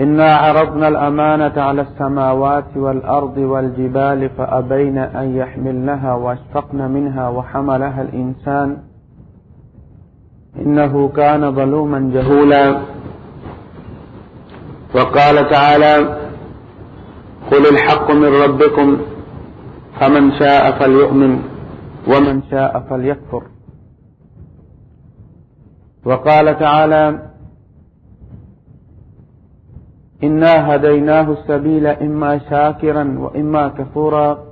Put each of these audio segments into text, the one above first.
إنا عرضنا الأمانة على السماوات والأرض والجبال فأبين أن يحملنها واشفقن منها وحملها الإنسان إنه كان ظلوما جهولا. وقال تعالى قل الحق من ربكم، فمن شاء فليؤمن ومن شاء فليكفر. وقال تعالى إنا هديناه السبيل إما شاكرا وإما كفورا.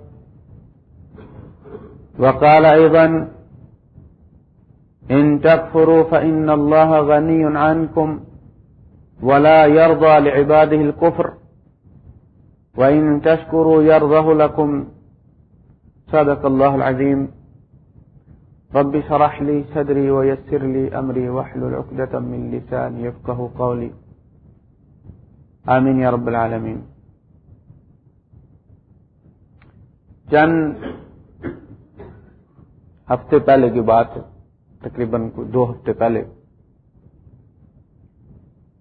وقال أيضا، إن تكفروا فإن الله غني عنكم ولا يرضى لعباده الكفر. وإن تشكروا يرضه لكم. صدق الله العظيم. رب شرح لي صدري ويسر لي أمري واحلل عقدة من لساني يفقه قولي. آمین یا رب العالمین۔ چند ہفتے پہلے کی بات ہے، تقریباً دو ہفتے پہلے۔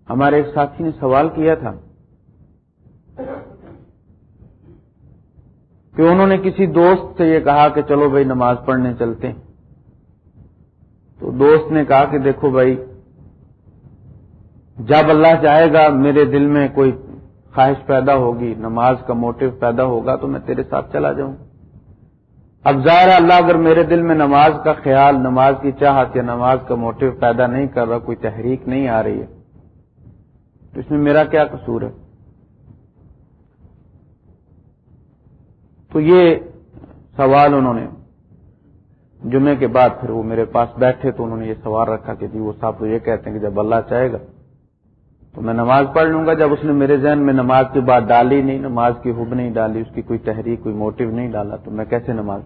ہمارے ایک ساتھی نے سوال کیا تھا کہ انہوں نے کسی دوست سے یہ کہا کہ چلو بھائی نماز پڑھنے چلتے ہیں۔ تو دوست نے کہا کہ دیکھو بھائی جب اللہ چاہے گا میرے دل میں کوئی خواہش پیدا ہوگی، نماز کا موٹو پیدا ہوگا، تو میں تیرے ساتھ چلا جاؤں۔ اب ظاہر اللہ اگر میرے دل میں نماز کا خیال، نماز کی چاہت یا نماز کا موٹو پیدا نہیں کر رہا، کوئی تحریک نہیں آ رہی ہے، تو اس میں میرا کیا قصور ہے؟ تو یہ سوال انہوں نے جمعے کے بعد پھر وہ میرے پاس بیٹھے تو انہوں نے یہ سوال رکھا کہ جی وہ صاحب تو یہ کہتے ہیں کہ جب اللہ چاہے گا تو میں نماز پڑھ لوں گا جب اس نے میرے ذہن میں نماز کی بات ڈالی نہیں، نماز کی حب نہیں ڈالی، اس کی کوئی تحریک، کوئی موٹو نہیں ڈالا، تو میں کیسے نماز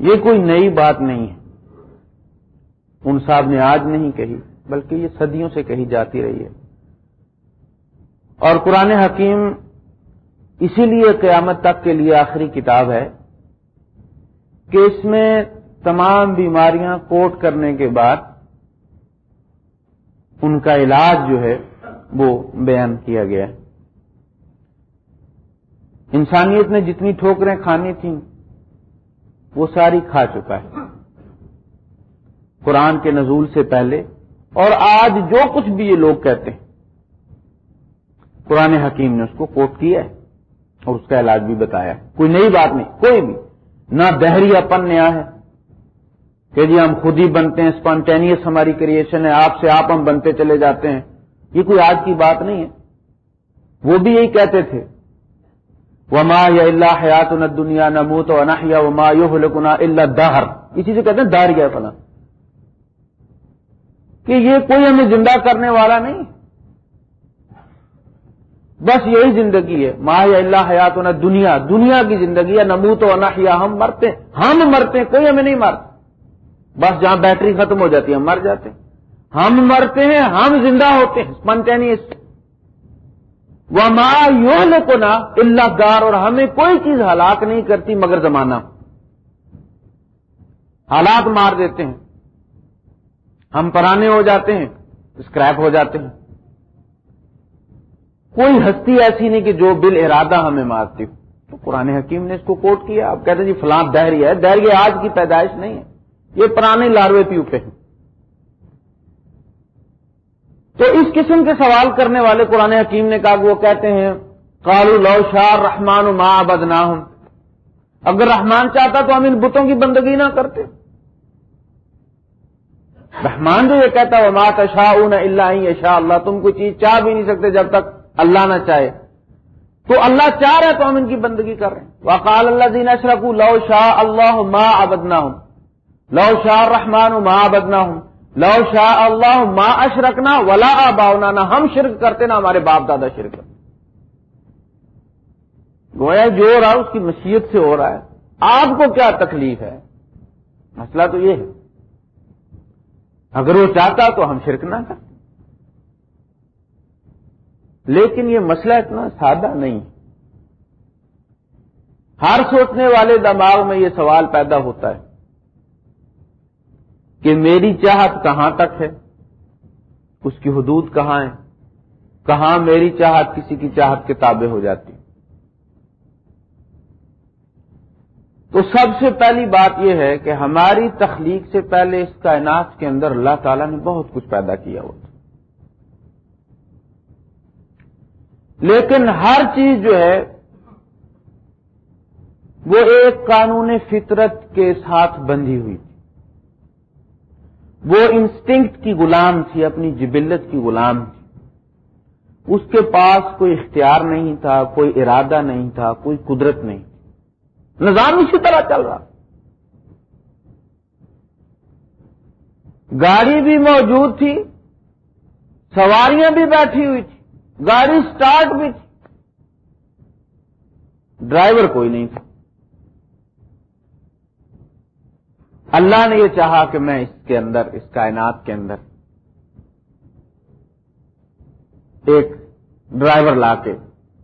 یہ کوئی نئی بات نہیں ہے۔ ان صاحب نے آج نہیں کہی، بلکہ یہ صدیوں سے کہی جاتی رہی ہے۔ اور قرآن حکیم اسی لیے قیامت تک کے لیے آخری کتاب ہے کہ اس میں تمام بیماریاں کوٹ کرنے کے بعد ان کا علاج جو ہے وہ بیان کیا گیا۔ ہے انسانیت نے جتنی ٹھوکریں کھانی تھیں، وہ ساری کھا چکا ہے۔ قرآن کے نزول سے پہلے، اور آج جو کچھ بھی یہ لوگ کہتے ہیں، قرآن حکیم نے اس کو کوٹ کیا ہے اور اس کا علاج بھی بتایا۔ کوئی نئی بات نہیں، کوئی بھی، نہ دہری اپن نیا ہے کہ جی ہم خود ہی بنتے ہیں اسپانٹینیس ہماری کریشن ہے، آپ سے آپ ہم بنتے چلے جاتے ہیں۔ یہ کوئی آج کی بات نہیں ہے۔ وہ بھی یہی کہتے تھے۔ وما یا اللہ حیات نہ دنیا نہ منہ تو اناحیا وما یو لکنا اللہ دہر اسی سے کہتے ہیں دہر گیا فلاں۔ کہ یہ کوئی ہمیں زندہ کرنے والا نہیں۔ بس یہی زندگی ہے۔ ما یا اللہ حیات نہ دنیا دنیا کی زندگی ہے نمو تو اناحیا ہم مرتے ہم مرتے کوئی ہمیں نہیں مارتا۔ بس جہاں بیٹری ختم ہو جاتی ہے، ہم مر جاتے ہیں۔ ہم مرتے ہیں، ہم زندہ ہوتے ہیں اسپنٹینیس وہ ماں یوں لوگ نا اللہ دار اور ہمیں کوئی چیز ہلاک نہیں کرتی مگر زمانہ۔ حالات مار دیتے ہیں۔ ہم پرانے ہو جاتے ہیں اسکریپ ہو جاتے ہیں۔ کوئی ہستی ایسی نہیں کہ جو بل ارادہ ہمیں مارتی ہو۔ تو قرآن حکیم نے اس کو کوٹ کیا، آپ کہتے ہیں جی فلاں دہری ہے، دہری آج کی پیدائش نہیں ہے۔ یہ پرانے لاروے پیوپے ہیں۔ تو اس قسم کے سوال کرنے والے قرآن حکیم نے کہا کہ وہ کہتے ہیں کالو لو شاہ رحمان ما بدنا اگر رحمان چاہتا تو ہم ان بتوں کی بندگی نہ کرتے۔ رحمان جو یہ کہتا ہے وہ شاہ اون اللہ شاہ اللہ تم کوئی چیز چاہ بھی نہیں سکتے جب تک اللہ نہ چاہے۔ تو اللہ چاہ رہے تو ہم ان کی بندگی کر رہے ہیں۔ وقال اللہ دین اشرف لو شاہ اللہ ما ابدنا ہوں لو شاہ رحمان ما ابدنا ہوں لو شاہ اللہ ما اشرکنا ولا باؤنا نہ ہم شرک کرتے، نہ ہمارے باپ دادا شرک کرتے. گویا جو ہو رہا اس کی مشیت سے ہو رہا ہے. آپ کو کیا تکلیف ہے؟ مسئلہ تو یہ ہے۔ اگر وہ چاہتا تو ہم شرک نہ کرتے۔ لیکن یہ مسئلہ اتنا سادہ نہیں۔ ہر سوچنے والے دماغ میں یہ سوال پیدا ہوتا ہے۔ کہ میری چاہت کہاں تک ہے؟ اس کی حدود کہاں ہے کہاں میری چاہت کسی کی چاہت کے تابع ہو جاتی؟ تو سب سے پہلی بات یہ ہے کہ ہماری تخلیق سے پہلے اس کائنات کے اندر اللہ تعالیٰ نے بہت کچھ پیدا کیا ہوتا لیکن ہر چیز جو ہے، وہ ایک قانون فطرت کے ساتھ بندھی ہوئی تھی۔ وہ انسٹنکٹ کی غلام تھی، اپنی جبلت کی غلام تھی۔ اس کے پاس کوئی اختیار نہیں تھا، کوئی ارادہ نہیں تھا، کوئی قدرت نہیں۔ نظام اسی طرح چل رہا۔ گاڑی بھی موجود تھی، سواریاں بھی بیٹھی ہوئی تھی، گاڑی سٹارٹ بھی تھی۔ ڈرائیور کوئی نہیں تھا۔ اللہ نے یہ چاہا کہ میں اس کے اندر، اس کائنات کے اندر ایک ڈرائیور لا کے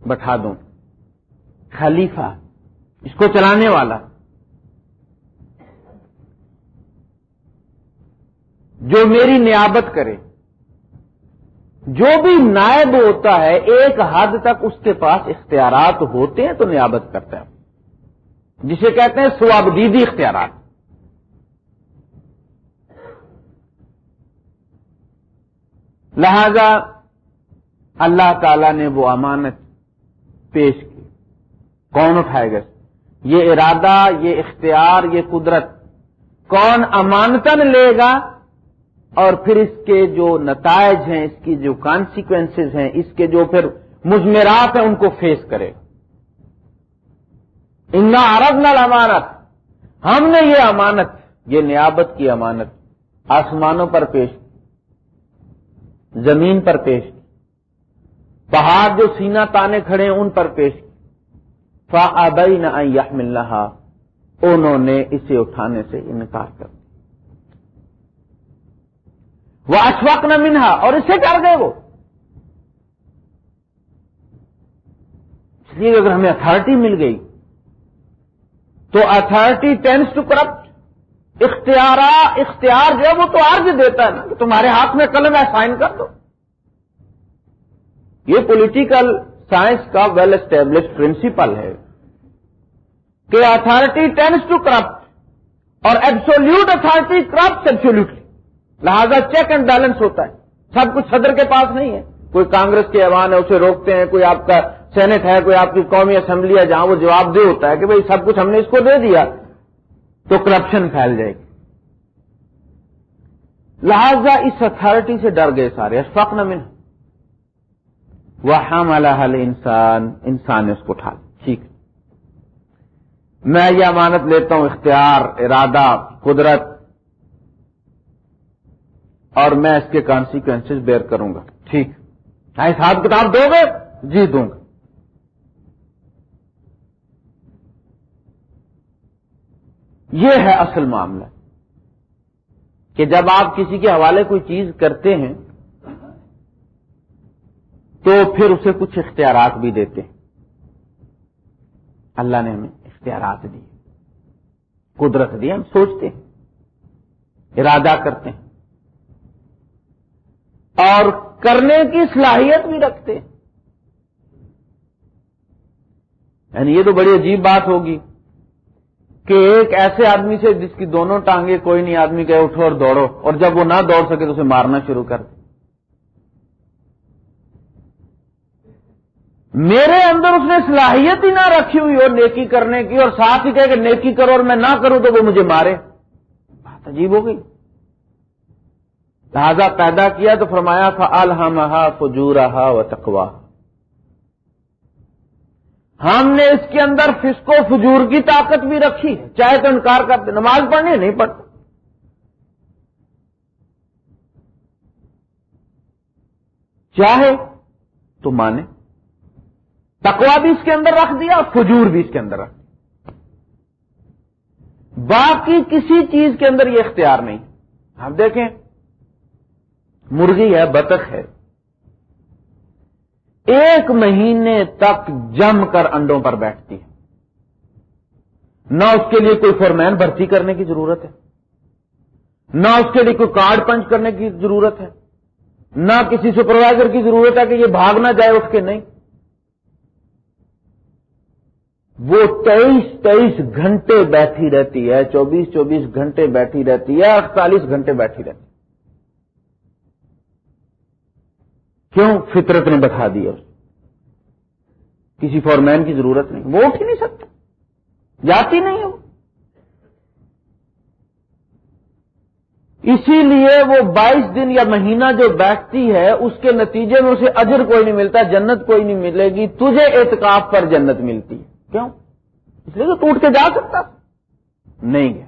بٹھا دوں۔ خلیفہ، اس کو چلانے والا۔ جو میری نیابت کرے۔ جو بھی نائب ہوتا ہے، ایک حد تک اس کے پاس اختیارات ہوتے ہیں تو نیابت کرتا ہے۔ جسے کہتے ہیں سوابدیدی اختیارات۔ لہذا اللہ تعالی نے وہ امانت پیش کی۔ کون اٹھائے گا؟ یہ ارادہ، یہ اختیار، یہ قدرت۔ کون امانتن لے گا؟ اور پھر اس کے جو نتائج ہیں، اس کی جو کانسیکوینس ہیں، اس کے جو پھر مزمرات ہیں، ان کو فیس کرے۔ ان عرب نہ امانت ہم نے یہ امانت، یہ نیابت کی امانت، آسمانوں پر پیش کی زمین پر پیش کی۔ پہاڑ جو سینا تانے کھڑے ہیں، ان پر پیش کی۔ فابئی نہ انہوں نے اسے اٹھانے سے انکار کر دیا۔ وہ اشفاق نہ منہا اور اسے ڈر گئے وہ۔ اس لیے اگر ہمیں اتارٹی مل گئی، تو اتارٹی ٹینس ٹو کرپٹ اختیار اختیار جو ہے وہ تو آرج دیتا ہے نا کہ تمہارے ہاتھ میں قلم ہے، سائن کر دو۔ یہ پولیٹیکل سائنس کا ویل اسٹیبلش پرنسپل ہے کہ اتارٹی ٹینس ٹو کرپٹ اور ایبسولوٹ اتارٹی کرپٹ ایبسولوٹلی لہذا چیک اینڈ بیلنس ہوتا ہے۔ سب کچھ صدر کے پاس نہیں ہے۔ کوئی کانگریس کے ایوان ہے، اسے روکتے ہیں، کوئی آپ کا سینٹ ہے، کوئی آپ کی قومی اسمبلی ہے، جہاں وہ جواب دے ہوتا ہے کہ بھائی سب کچھ ہم نے اس کو دے دیا۔ تو کرپشن پھیل جائے گی۔ لہذا اس اتارٹی سے ڈر گئے سارے اشفاق نہ من وہ ہم الحل انسان انسان نے اس کو اٹھا ٹھیک۔ میں یہ امانت لیتا ہوں، اختیار، ارادہ، قدرت، اور میں اس کے کانسیکوینس بیئر کروں گا۔ ٹھیک۔ ہاں، حساب کتاب دو گے؟ جی دوں گا۔ یہ ہے اصل معاملہ کہ جب آپ کسی کے حوالے کوئی چیز کرتے ہیں تو پھر اسے کچھ اختیارات بھی دیتے ہیں۔ اللہ نے ہمیں اختیارات دیے، قدرت دی، ہم سوچتے ہیں، ارادہ کرتے ہیں۔ اور کرنے کی صلاحیت بھی رکھتے ہیں۔ یعنی یہ تو بڑی عجیب بات ہوگی۔ کہ ایک ایسے آدمی سے جس کی دونوں ٹانگیں کوئی نہیں، آدمی کہے اٹھو اور دوڑو، اور جب وہ نہ دوڑ سکے تو اسے مارنا شروع کر دے۔ میرے اندر اس نے صلاحیت ہی نہ رکھی ہوئی ہو نیکی کرنے کی، اور ساتھ ہی کہے کہ نیکی کرو اور میں نہ کروں تو وہ مجھے مارے۔ بات عجیب ہو گئی۔ لہذا پیدا کیا تو فرمایا فعال ہاں فجورہ و تقوا ہم نے اس کے اندر فسکو فجور کی طاقت بھی رکھی چاہے تو انکار کرتے نماز پڑھنے نہیں پڑھتے چاہے تو مانے۔ تکوا بھی اس کے اندر رکھ دیا اور فجور بھی اس کے اندر رکھ دیا۔ باقی کسی چیز کے اندر یہ اختیار نہیں۔ آپ دیکھیں، مرغی ہے، بطخ ہے۔ ایک مہینے تک جم کر انڈوں پر بیٹھتی ہے۔ نہ اس کے لیے کوئی فورمین بھرتی کرنے کی ضرورت ہے۔ نہ اس کے لیے کوئی کارڈ پنچ کرنے کی ضرورت ہے۔ نہ کسی سپروائزر کی ضرورت ہے کہ یہ بھاگ نہ جائے اٹھ کے نہیں۔ وہ تیئیس تیئیس گھنٹے بیٹھی رہتی ہے، چوبیس چوبیس گھنٹے بیٹھی رہتی ہے اڑتالیس گھنٹے بیٹھی رہتی ہے۔ کیوں فطرت نے بتا دیا کسی فورمین کی ضرورت نہیں۔ وہ اٹھ ہی نہیں سکتا۔ جاتی نہیں ہے اسی لیے وہ بائیس دن یا مہینہ جو بیٹھتی ہے، اس کے نتیجے میں اسے اجر کوئی نہیں ملتا، جنت کوئی نہیں ملے گی۔ تجھے اعتکاف پر جنت ملتی ہے۔ کیوں؟ اس لیے تو ٹوٹ کے جا سکتا۔ نہیں گیا۔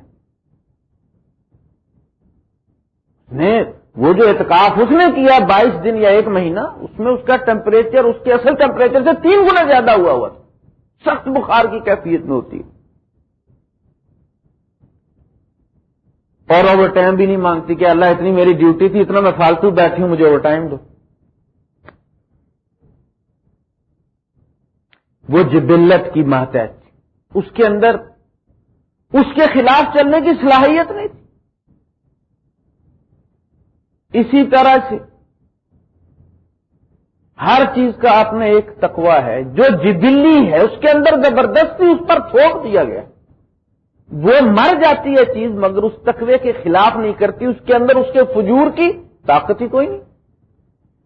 وہ جو اعتکاف اس نے کیا بائیس دن یا ایک مہینہ، اس میں اس کا ٹیمپریچر اس کے اصل ٹیمپریچر سے تین گنا زیادہ ہوا ہوا تھا۔ سخت بخار کی کیفیت میں ہوتی۔ ہے اور اوور ٹائم بھی نہیں مانگتی کہ اللہ اتنی میری ڈیوٹی تھی، اتنا میں فالتو بیٹھی ہوں، مجھے اوور ٹائم دو۔ وہ جبلت کی ماتحت اس کے اندر، اس کے خلاف چلنے کی صلاحیت نہیں تھی۔ اسی طرح سے ہر چیز کا اپنا ایک تقوی ہے، جو جبلی ہے، اس کے اندر زبردستی اس پر تھوک دیا گیا۔ وہ مر جاتی ہے چیز، مگر اس تقوی کے خلاف نہیں کرتی، اس کے اندر اس کے فجور کی طاقت ہی کوئی نہیں۔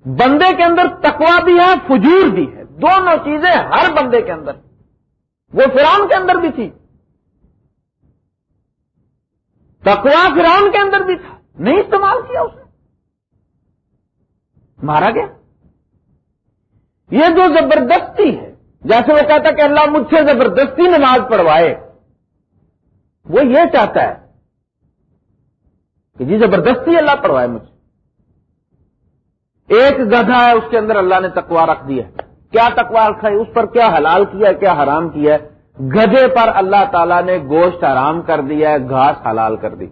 بندے کے اندر تقوا بھی ہے، فجور بھی ہے۔ دونوں چیزیں ہر بندے کے اندر۔ وہ فران کے اندر بھی تھی۔ تقوا فران کے اندر بھی تھا۔ نہیں استعمال کیا اس نے۔ مارا گیا؟ یہ جو زبردستی ہے، جیسے وہ کہتا کہ اللہ مجھ سے زبردستی نماز پڑھوائے، وہ یہ چاہتا ہے کہ جی زبردستی اللہ پڑھوائے مجھے ایک گدھا ہے، اس کے اندر اللہ نے تکوا رکھ دیا کیا تکوا رکھا ہے؟ اس پر کیا حلال کیا ہے، کیا حرام کیا ہے؟ گدھے پر اللہ تعالیٰ نے گوشت حرام کر دیا ہے، گھاس حلال کر دی۔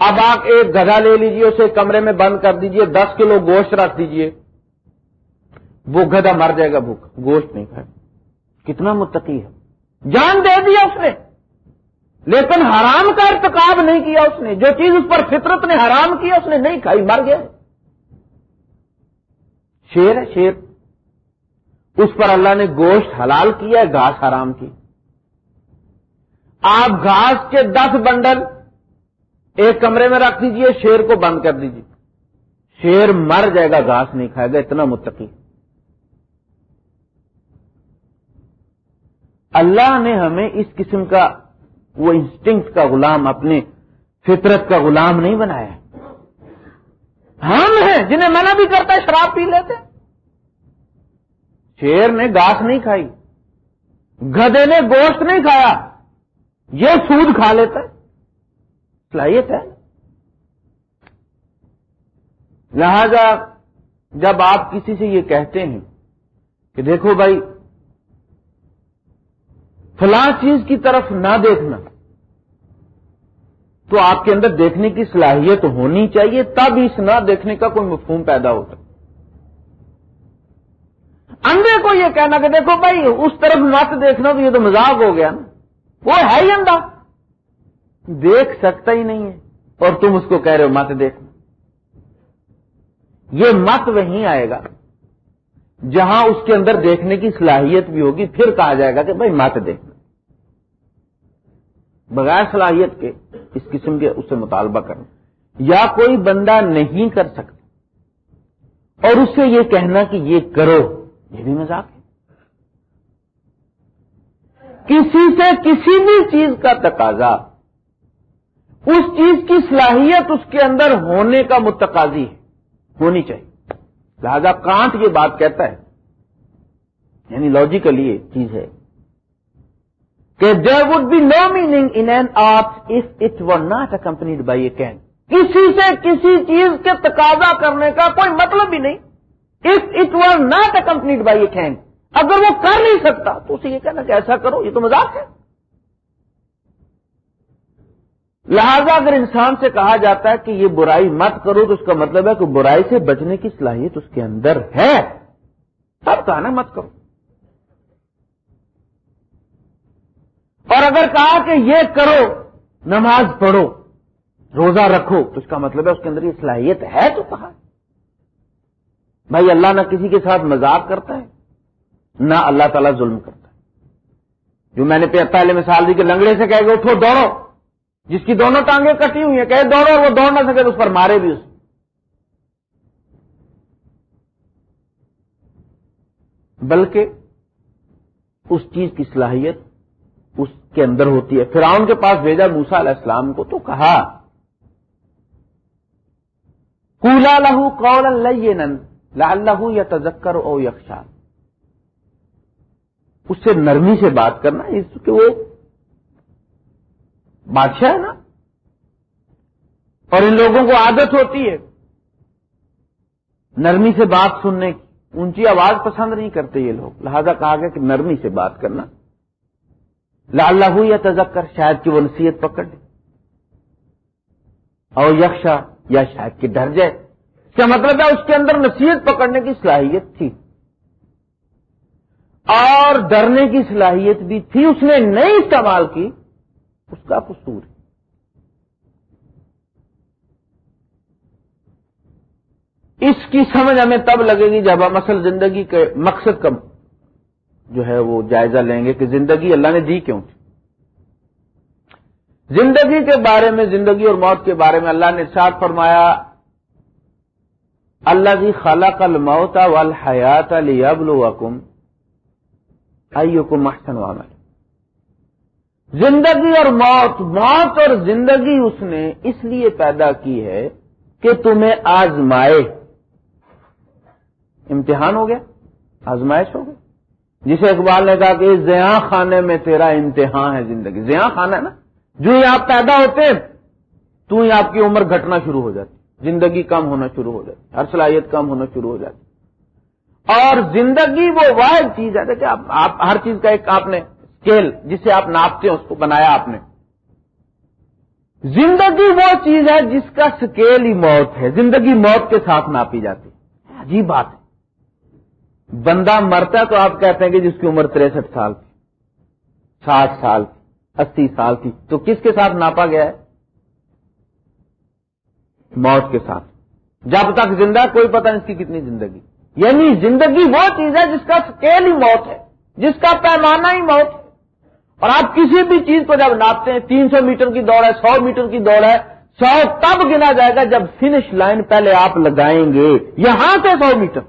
اب آپ ایک گدھا لے لیجیے، اسے کمرے میں بند کر دیجیے، دس کلو گوشت رکھ دیجیے۔ وہ گدھا مر جائے گا، بھوک، گوشت نہیں کھائے۔ کتنا متقی ہے۔ جان دے دیا اس نے۔ لیکن حرام کا ارتکاب نہیں کیا اس نے۔ جو چیز اس پر فطرت نے حرام کیا اس نے نہیں کھائی، مر گیا۔ شیر ہے، شیر۔ اس پر اللہ نے گوشت حلال کیا گھاس حرام کی۔ آپ گھاس کے دس بنڈل ایک کمرے میں رکھ دیجیے، شیر کو بند کر دیجیے شیر مر جائے گا، گھاس نہیں کھائے گا، اتنا متقی۔ اللہ نے ہمیں اس قسم کا، وہ انسٹنکٹ کا غلام، اپنے فطرت کا غلام نہیں بنایا۔ ہم ہیں جنہیں منع بھی کرتا ہے، شراب پی لیتے شیر نے گاس نہیں کھائی گدے نے گوشت نہیں کھایا، یہ سود کھا لیتا ہے۔ صلاحیت ہے؟ لہذا جب آپ کسی سے یہ کہتے ہیں کہ دیکھو بھائی، فلاں چیز کی طرف نہ دیکھنا، تو آپ کے اندر دیکھنے کی صلاحیت ہونی چاہیے، تب اس نہ دیکھنے کا کوئی مفہوم پیدا ہوتا۔ اندھے کو یہ کہنا کہ دیکھو بھائی، اس طرف مت دیکھنا تو یہ تو مذاق ہو گیا نا۔ وہ ہے ہی اندھا۔ دیکھ سکتا ہی نہیں ہے اور تم اس کو کہہ رہے ہو مت دیکھنا یہ مت وہیں آئے گا۔ جہاں اس کے اندر دیکھنے کی صلاحیت بھی ہوگی، پھر کہا جائے گا کہ بھائی مت دیکھنا بغیر صلاحیت کے اس قسم کے اس سے مطالبہ کرنا۔ یا کوئی بندہ نہیں کر سکتا۔ اور اس سے یہ کہنا کہ یہ کرو، یہ بھی مذاق ہے۔ کسی سے کسی بھی چیز کا تقاضا اس چیز کی صلاحیت اس کے اندر ہونے کا متقاضی ہے، ہونی چاہیے۔ لہذا کانٹ یہ بات کہتا ہے یعنی لاجیکلی یہ چیز ہے، کہ there would be no meaning in an art if it were not accompanied by a can کسی سے کسی چیز کے تقاضا کرنے کا کوئی مطلب ہی نہیں۔ If it were not accompanied by a can اگر وہ کر نہیں سکتا تو اسے یہ کہنا کہ ایسا کرو، یہ تو مذاق ہے۔ لہذا اگر انسان سے کہا جاتا ہے کہ یہ برائی مت کرو تو اس کا مطلب ہے کہ برائی سے بچنے کی صلاحیت اس کے اندر ہے۔ تب کہا نا مت کرو۔ اور اگر کہا کہ یہ کرو، نماز پڑھو، روزہ رکھو، تو اس کا مطلب ہے اس کے اندر یہ صلاحیت ہے تو کہا۔ بھائی اللہ نہ کسی کے ساتھ مذاق کرتا ہے، نہ اللہ تعالیٰ ظلم کرتا ہے۔ جو میں نے پہلے مثال دی کہ لنگڑے سے کہہ گئے اٹھو، دوڑو۔ جس کی دونوں ٹانگیں کٹی ہوئی ہیں کہ دوڑو اور وہ دوڑ نہ سکے تو اس پر مارے بھی اس بلکہ اس چیز کی صلاحیت اس کے اندر ہوتی ہے۔ فرعون کے پاس بھیجا موسا علیہ السلام کو تو کہا کولا لہو کول لال لہو یا تذکر او یکشا اس سے نرمی سے بات کرنا، اس کے وہ بادشاہ ہے نا؟ اور ان لوگوں کو عادت ہوتی ہے نرمی سے بات سننے کی۔ اونچی آواز پسند نہیں کرتے یہ لوگ۔ لہذا کہا گیا کہ نرمی سے بات کرنا۔ لال یا تذکر شاید کہ وہ نصیحت پکڑ لے۔ اور یکشا یا شاید کہ ڈر جائے۔ اس کا مطلب ہے اس کے اندر نصیحت پکڑنے کی صلاحیت تھی۔ اور ڈرنے کی صلاحیت بھی تھی۔ اس نے نہیں استعمال کی۔ اس کا قصور ہے۔ اس کی سمجھ ہمیں تب لگے گی جب ہم اصل زندگی کے مقصد کا جو ہے وہ جائزہ لیں گے کہ زندگی اللہ نے دی کیوں تھی۔ زندگی کے بارے میں، زندگی اور موت کے بارے میں اللہ نے ارشاد فرمایا اللہ جی خالہ کل موتا وال حیات علی ابل وکم آئیو محسن وامل زندگی اور موت موت اور زندگی اس نے اس لیے پیدا کی ہے کہ تمہیں آزمائے۔ امتحان ہو گیا؟ آزمائش ہو گئی؟ جسے اقبال نے کہا کہ زیاں خانے میں تیرا امتحان ہے زندگی۔ زیاں خانہ ہے نا؟ جو ہی آپ پیدا ہوتے ہیں، تو ہی آپ کی عمر گھٹنا شروع ہو جاتی۔ زندگی کم ہونا شروع ہو جاتی۔ ہر صلاحیت کم ہونا شروع ہو جاتی۔ اور زندگی وہ واحد چیز ہے کہ آپ، ہر چیز کا ایک آپ نے اسکیل جسے آپ ناپتے ہیں، اس کو بنایا آپ نے۔ زندگی وہ چیز ہے جس کا سکیل ہی موت ہے۔ زندگی موت کے ساتھ ناپی جاتی ہے۔ عجیب بات ہے۔ بندہ مرتا تو آپ کہتے ہیں کہ جس کی عمر تریسٹھ سال تھی، ساٹھ سال تھی، اسی سال تھی۔ تو کس کے ساتھ ناپا گیا ہے؟ موت کے ساتھ۔ جب تک زندہ کوئی پتہ نہیں اس کی کتنی زندگی۔ یعنی زندگی وہ چیز ہے جس کا سکیل ہی موت ہے، جس کا پیمانہ ہی موت ہے۔ اور آپ کسی بھی چیز کو جب ناپتے ہیں، تین سو میٹر کی دوڑ ہے، سو میٹر کی دوڑ ہے، سو تب گنا جائے گا جب فنش لائن پہلے آپ لگائیں گے۔ یہاں سے سو میٹر۔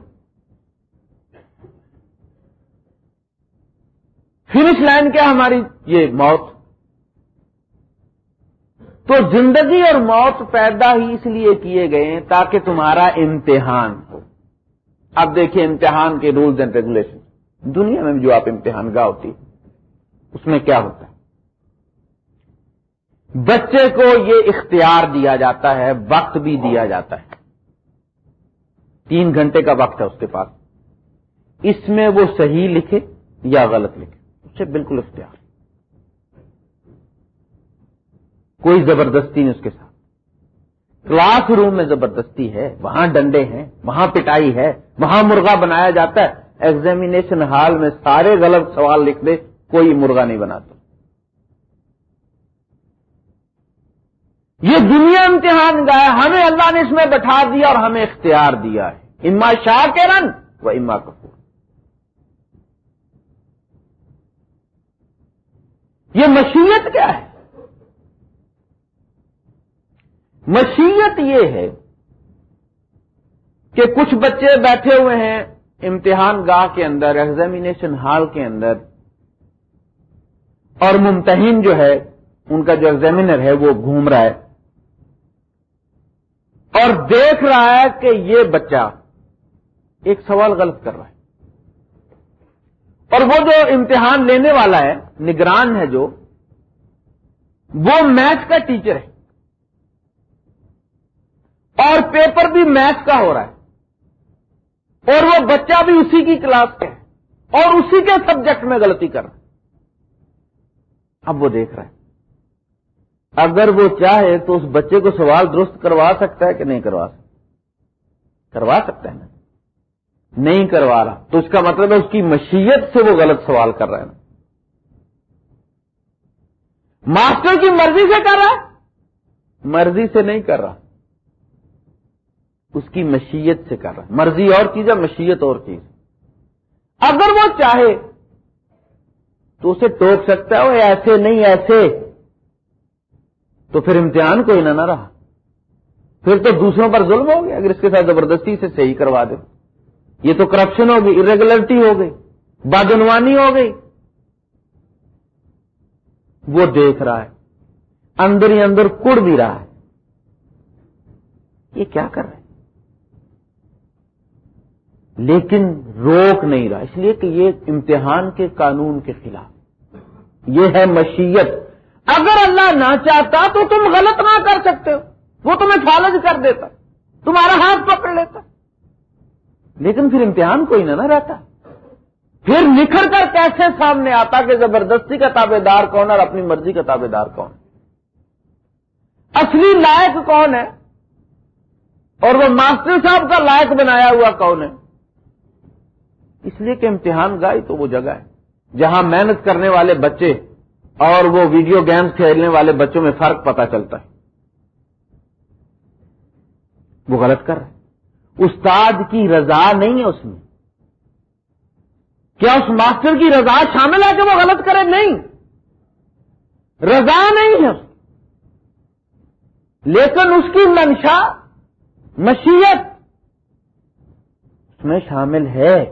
فنش لائن کیا ہماری؟ یہ موت۔ تو زندگی اور موت پیدا ہی اس لیے کیے گئے ہیں تاکہ تمہارا امتحان ہو۔ اب دیکھیں امتحان کے رولز اینڈ ریگولیشن۔ دنیا میں جو آپ امتحان گاہ ہوتی ہے اس میں کیا ہوتا ہے؟ بچے کو یہ اختیار دیا جاتا ہے، وقت بھی دیا جاتا ہے۔ تین گھنٹے کا وقت ہے اس کے پاس۔ اس میں وہ صحیح لکھے یا غلط لکھے؟ اس سے بالکل اختیار۔ کوئی زبردستی نہیں اس کے ساتھ۔ کلاس روم میں زبردستی ہے، وہاں ڈنڈے ہیں، وہاں پٹائی ہے، وہاں مرغا بنایا جاتا ہے۔ ایگزامینیشن ہال میں سارے غلط سوال لکھ دے کوئی مرغا نہیں بناتا یہ دنیا امتحان گایا ہمیں اللہ نے اس میں بٹھا دیا اور ہمیں اختیار دیا ہے۔ اما شاہ کے رن و اما کپور یہ مشیت کیا ہے؟ مشیت یہ ہے کہ کچھ بچے بیٹھے ہوئے ہیں امتحان گاہ کے اندر ایگزامینیشن ہال کے اندر۔ اور ممتحن جو ہے، ان کا جو ایگزامینر ہے، وہ گھوم رہا ہے۔ اور دیکھ رہا ہے کہ یہ بچہ ایک سوال غلط کر رہا ہے۔ اور وہ جو امتحان لینے والا ہے، نگران ہے جو، وہ میتھ کا ٹیچر ہے۔ اور پیپر بھی میتھ کا ہو رہا ہے۔ اور وہ بچہ بھی اسی کی کلاس کا ہے۔ اور اسی کے سبجیکٹ میں غلطی کر رہا ہے۔ اب وہ دیکھ رہا ہے۔ اگر وہ چاہے تو اس بچے کو سوال درست کروا سکتا ہے کہ نہیں کروا سکتا؟ کروا سکتا ہے نا؟ نہیں کروا رہا۔ تو اس کا مطلب ہے اس کی مشیت سے وہ غلط سوال کر رہا ہے نا۔ ماسٹر کی مرضی سے کر رہا ہے؟ مرضی سے نہیں کر رہا۔ اس کی مشیت سے کر رہا ہے۔ مرضی اور چیز ہے، مشیت اور چیز۔ اگر وہ چاہے تو اسے ٹوک سکتا ہے وہ ایسے نہیں، ایسے۔ تو پھر امتحان کوئی نہ نہ رہا۔ پھر تو دوسروں پر ظلم ہو گیا، اگر اس کے ساتھ زبردستی سے صحیح کروا دے۔ یہ تو کرپشن ہو گئی ارریگولرٹی ہو گئی بادنوانی ہو گئی۔ وہ دیکھ رہا ہے، اندر ہی اندر کڑ بھی رہا ہے۔ یہ کیا کر رہے لیکن روک نہیں رہا، اس لیے کہ یہ امتحان کے قانون کے خلاف۔ یہ ہے مشیت۔ اگر اللہ نہ چاہتا تو تم غلط نہ کر سکتے ہو۔ وہ تمہیں فالج کر دیتا، تمہارا ہاتھ پکڑ لیتا۔ لیکن پھر امتحان کوئی نہ نہ رہتا۔ پھر نکھر کر کیسے سامنے آتا کہ زبردستی کا تابے دار کون اور اپنی مرضی کا تابے دار کون؟ اصلی لائق کون ہے؟ اور وہ ماسٹر صاحب کا لائق بنایا ہوا کون ہے؟ اس لیے کہ امتحان گائی تو وہ جگہ ہے۔ جہاں محنت کرنے والے بچے اور وہ ویڈیو گیمز کھیلنے والے بچوں میں فرق پتا چلتا ہے۔ وہ غلط کر رہے استاد کی رضا نہیں ہے اس میں۔ کیا اس ماسٹر کی رضا شامل ہے کہ وہ غلط کرے؟ نہیں۔ رضا نہیں ہے۔ لیکن اس کی منشا، مشیت اس میں شامل ہے۔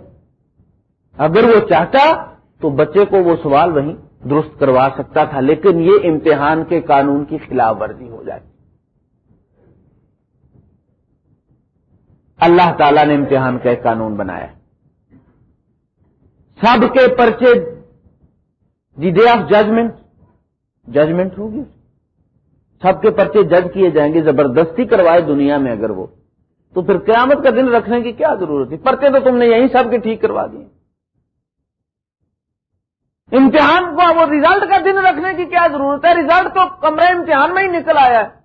اگر وہ چاہتا تو بچے کو وہ سوال وہیں درست کروا سکتا تھا، لیکن یہ امتحان کے قانون کی خلاف ورزی ہو جائے اللہ تعالی نے امتحان کا ایک قانون بنایا۔ سب کے پرچے۔ The day of judgment judgment ہوگی سب کے پرچے جج کیے جائیں گے، زبردستی کروائے دنیا میں اگر وہ۔ تو پھر قیامت کا دن رکھنے کی کیا ضرورت ہے پرچے تو تم نے یہیں سب کے ٹھیک کروا دیے۔ امتحان کو وہ ریزلٹ کا دن رکھنے کی کیا ضرورت ہے؟ ریزلٹ تو کمرے امتحان میں ہی نکل آیا ہے۔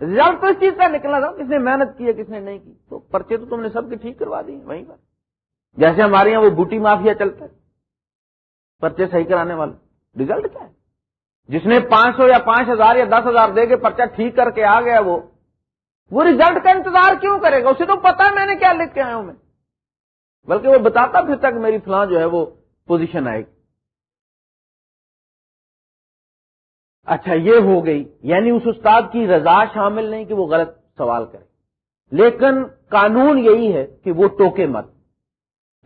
ریزلٹ تو اس چیز کا نکلا تھا، کس نے محنت کی ہے، کس نے نہیں کی؟ تو پرچے تو تم نے سب کے ٹھیک کروا دی وہیں پر جیسے ہمارے یہاں وہ بوٹی مافیا چلتا ہے، پرچے صحیح کرانے والا ریزلٹ کیا ہے؟ جس نے پانچ سو یا پانچ ہزار یا دس ہزار دے کے پرچہ ٹھیک کر کے آ گیا وہ وہ ریزلٹ کا انتظار کیوں کرے گا؟ اسے تو پتا ہے میں نے کیا لکھ کے آیا ہوں میں۔ بلکہ وہ بتاتا پھر تک میری فلاں جو ہے وہ پوزیشن آئے گی۔ اچھا یہ ہو گئی۔ یعنی اس استاد کی رضا شامل نہیں کہ وہ غلط سوال کرے۔ لیکن قانون یہی ہے کہ وہ ٹوکے مت۔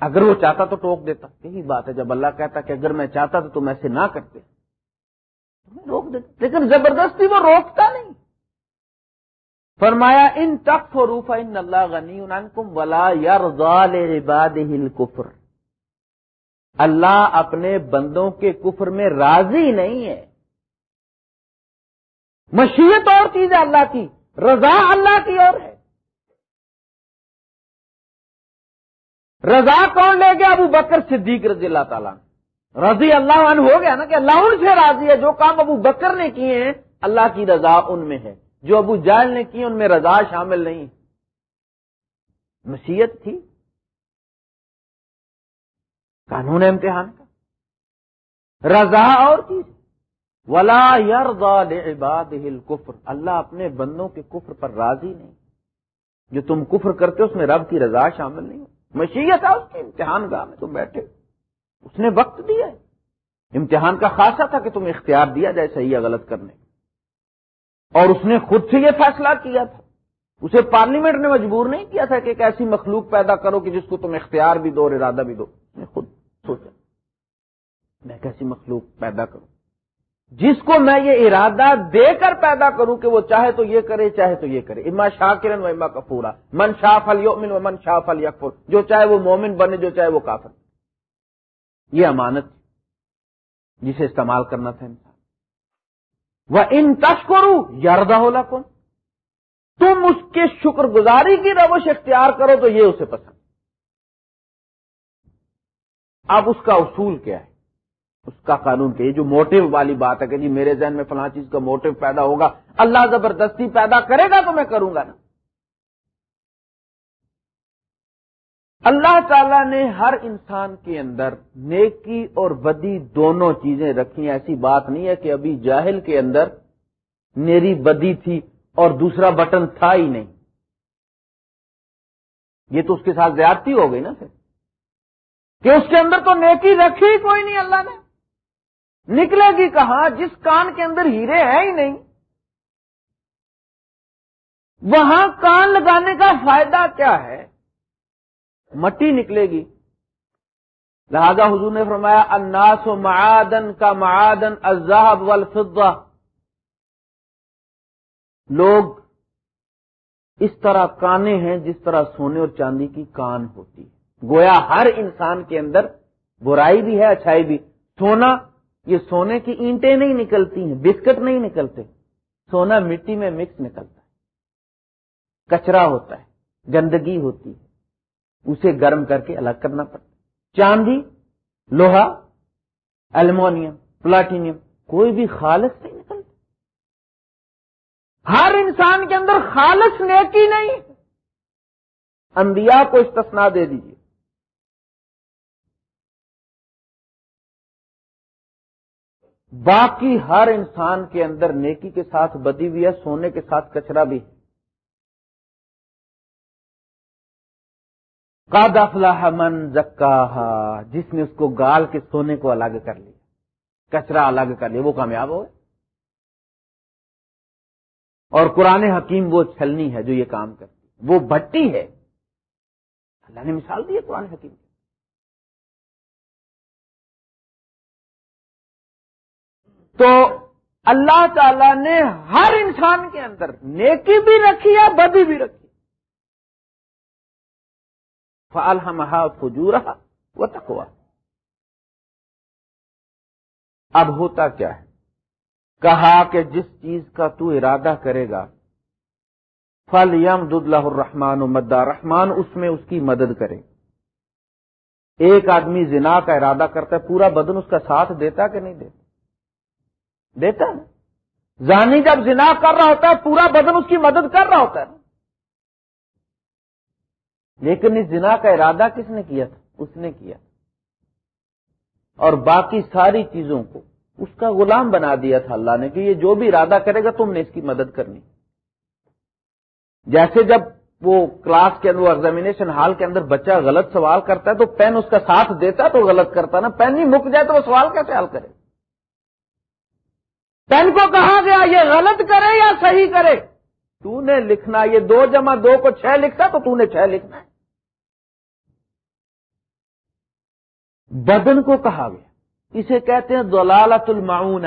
اگر وہ چاہتا تو ٹوک دیتا۔ یہی بات ہے۔ جب اللہ کہتا کہ اگر میں چاہتا تو تم ایسے نہ کرتے۔ روک دیتا۔ لیکن زبردستی وہ روکتا نہیں۔ فرمایا، ان تک فروف ان اللہ غنی کم ولا یار کفر اللہ اپنے بندوں کے کفر میں راضی نہیں ہے۔ مشیت اور چیز ہے اللہ کی، رضا اللہ کی اور ہے۔ رضا کون لے گیا؟ ابو بکر صدیق رضی اللہ تعالیٰ۔ رضی اللہ عنہ ہو گیا نا کہ اللہ ان سے راضی ہے، جو کام ابو بکر نے کیے ہیں، اللہ کی رضا ان میں ہے۔ جو ابو جائل نے کی ان میں رضا شامل نہیں۔ مشیت تھی۔ قانون امتحان کا۔ رضا اور چیز۔ ولا عباد کفر اللہ اپنے بندوں کے کفر پر راضی نہیں۔ جو تم کفر کرتے اس میں رب کی رضا شامل نہیں ہو۔ مشیت ہے اس کے امتحان گاہ میں تم بیٹھے اس نے وقت دیا ہے۔ امتحان کا خاصا تھا کہ تم اختیار دیا جائے صحیح یا غلط کرنے۔ اور اس نے خود سے یہ فیصلہ کیا تھا۔ اسے پارلیمنٹ نے مجبور نہیں کیا تھا کہ ایک ایسی مخلوق پیدا کرو کہ جس کو تم اختیار بھی دو اور ارادہ بھی دو۔ میں خود سوچا، میں کیسی مخلوق پیدا کروں، جس کو میں یہ ارادہ دے کر پیدا کروں کہ وہ چاہے تو یہ کرے، چاہے تو یہ کرے۔ اما شاہ کرن و اما کپورا من شاہ فل یومن و من شاہ فل یقر جو چاہے وہ مومن بنے، جو چاہے وہ کافر۔ یہ امانت جسے استعمال کرنا تھا انسان۔ وہ ان تشکرو یاردا ہولا کون تم اس کے شکر گزاری کی روش اختیار کرو تو یہ اسے پسند۔ اب اس کا اصول کیا ہے؟ اس کا قانون کیا جو موٹو والی بات ہے کہ جی میرے ذہن میں فلاں چیز کا موٹو پیدا ہوگا، اللہ زبردستی پیدا کرے گا تو میں کروں گا نا۔ اللہ تعالی نے ہر انسان کے اندر نیکی اور بدی دونوں چیزیں رکھی ایسی بات نہیں ہے کہ ابھی جاہل کے اندر میری بدی تھی۔ اور دوسرا بٹن تھا ہی نہیں۔ یہ تو اس کے ساتھ زیادتی ہو گئی نا پھر۔ کہ اس کے اندر تو نیکی رکھی کوئی نہیں اللہ نے۔ نکلے گی کہاں؟ جس کان کے اندر ہیرے ہیں ہی نہیں۔ وہاں کان لگانے کا فائدہ کیا ہے؟ مٹی نکلے گی۔ لہذا حضور نے فرمایا، الناس و معادن کا معادن الزہب والفضہ لوگ اس طرح کانے ہیں جس طرح سونے اور چاندی کی کان ہوتی ہے۔ گویا ہر انسان کے اندر برائی بھی ہے، اچھائی بھی۔ سونا، یہ سونے کی اینٹیں نہیں نکلتی ہیں، بسکٹ نہیں نکلتے۔ سونا مٹی میں مکس نکلتا ہے۔ کچرا ہوتا ہے، گندگی ہوتی ہے۔ اسے گرم کر کے الگ کرنا پڑتا چاندی، لوہا، المونیم، پلاٹینیم، کوئی بھی خالص نہیں۔ ہر انسان کے اندر خالص نیکی نہیں انبیاء کو استثنا دے دیجیے باقی ہر انسان کے اندر نیکی کے ساتھ بدی ہوئی ہے، سونے کے ساتھ کچرا بھی ہے۔ افلاح من زکا جس نے اس کو گال کے سونے کو الگ کر لیا، کچرا الگ کر لیا، وہ کامیاب ہو اور قرآن حکیم وہ چھلنی ہے جو یہ کام کرتی وہ بھٹی ہے۔ اللہ نے مثال دی ہے قرآن حکیم کی۔ تو اللہ تعالی نے ہر انسان کے اندر نیکی بھی رکھی ہے، بدی بھی رکھی فالحمہ فجورہ وہ تکوا اب ہوتا کیا ہے؟ کہا کہ جس چیز کا تو ارادہ کرے گا، فل یم دلہ الرحمان مدا، رحمان اس میں اس کی مدد کرے۔ ایک آدمی زنا کا ارادہ کرتا ہے، پورا بدن اس کا ساتھ دیتا کہ نہیں دیتا؟ دیتا ہے۔ زانی جب زنا کر رہا ہوتا ہے، پورا بدن اس کی مدد کر رہا ہوتا ہے۔ لیکن اس زنا کا ارادہ کس نے کیا تھا؟ اس نے کیا۔ اور باقی ساری چیزوں کو اس کا غلام بنا دیا تھا اللہ نے کہ یہ جو بھی ارادہ کرے گا تم نے اس کی مدد کرنی۔ جیسے جب وہ کلاس کے اندر ایگزامینیشن ہال کے اندر بچہ غلط سوال کرتا ہے تو پین اس کا ساتھ دیتا تو غلط کرتا نا۔ پین نہیں مک جائے تو وہ سوال کیسے حل کرے؟ پین کو کہا گیا یہ غلط کرے یا صحیح کرے؟ تو نے لکھنا یہ دو جمع دو کو چھ لکھتا تو تو نے چھ لکھنا ہے۔ بدن کو کہا گیا۔ اسے کہتے ہیں دلالت المعون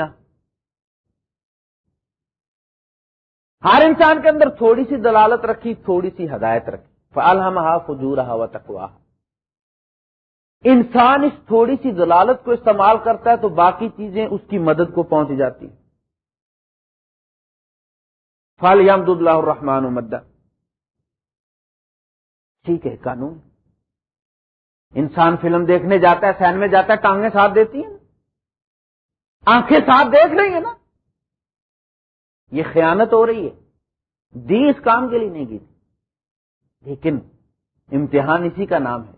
ہر انسان کے اندر تھوڑی سی دلالت رکھی، تھوڑی سی ہدایت رکھی۔ فالحم ہا فجور ہوا تکوا انسان اس تھوڑی سی دلالت کو استعمال کرتا ہے تو باقی چیزیں اس کی مدد کو پہنچ جاتی فل یمد اللہ الرحمان مدہ ٹھیک ہے، قانون۔ انسان فلم دیکھنے جاتا ہے سین میں جاتا ہے، ٹانگیں ساتھ دیتی ہیں۔ آنکھیں ساتھ دیکھ رہی ہیں نا؟ یہ خیانت ہو رہی ہے۔ دی اس کام کے لیے نہیں کی تھی۔ لیکن امتحان اسی کا نام ہے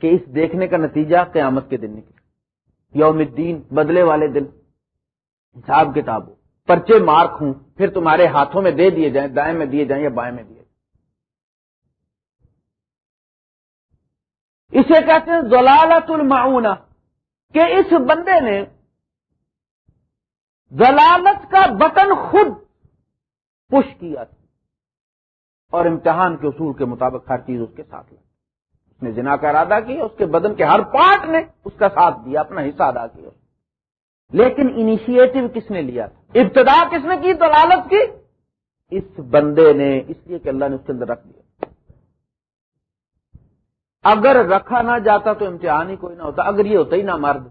کہ اس دیکھنے کا نتیجہ قیامت کے دن نکلے۔ یوم الدین، بدلے والے دن۔ حساب کتاب ہو۔ پرچے مارک ہوں، پھر تمہارے ہاتھوں میں دے دیے جائیں، دائیں میں دیے جائیں یا بائیں میں دیے اسے کہتے ہیں زلالت المعون کہ اس بندے نے زلالت کا بٹن خود پش کیا تھا اور امتحان کے اصول کے مطابق ہر چیز اس کے ساتھ لگی۔ اس نے جنا کا ارادہ کیا، اس کے بدن کے ہر پارٹ نے اس کا ساتھ دیا، اپنا حصہ ادا کیا۔ لیکن انیشیٹو کس نے لیا تھا؟ ابتدا کس نے کی؟ دلالت کی؟ اس بندے نے، اس لیے کہ اللہ نے اس کے اندر رکھ دیا۔ اگر رکھا نہ جاتا تو امتحان ہی کوئی نہ ہوتا، اگر یہ ہوتا ہی نہ مرد۔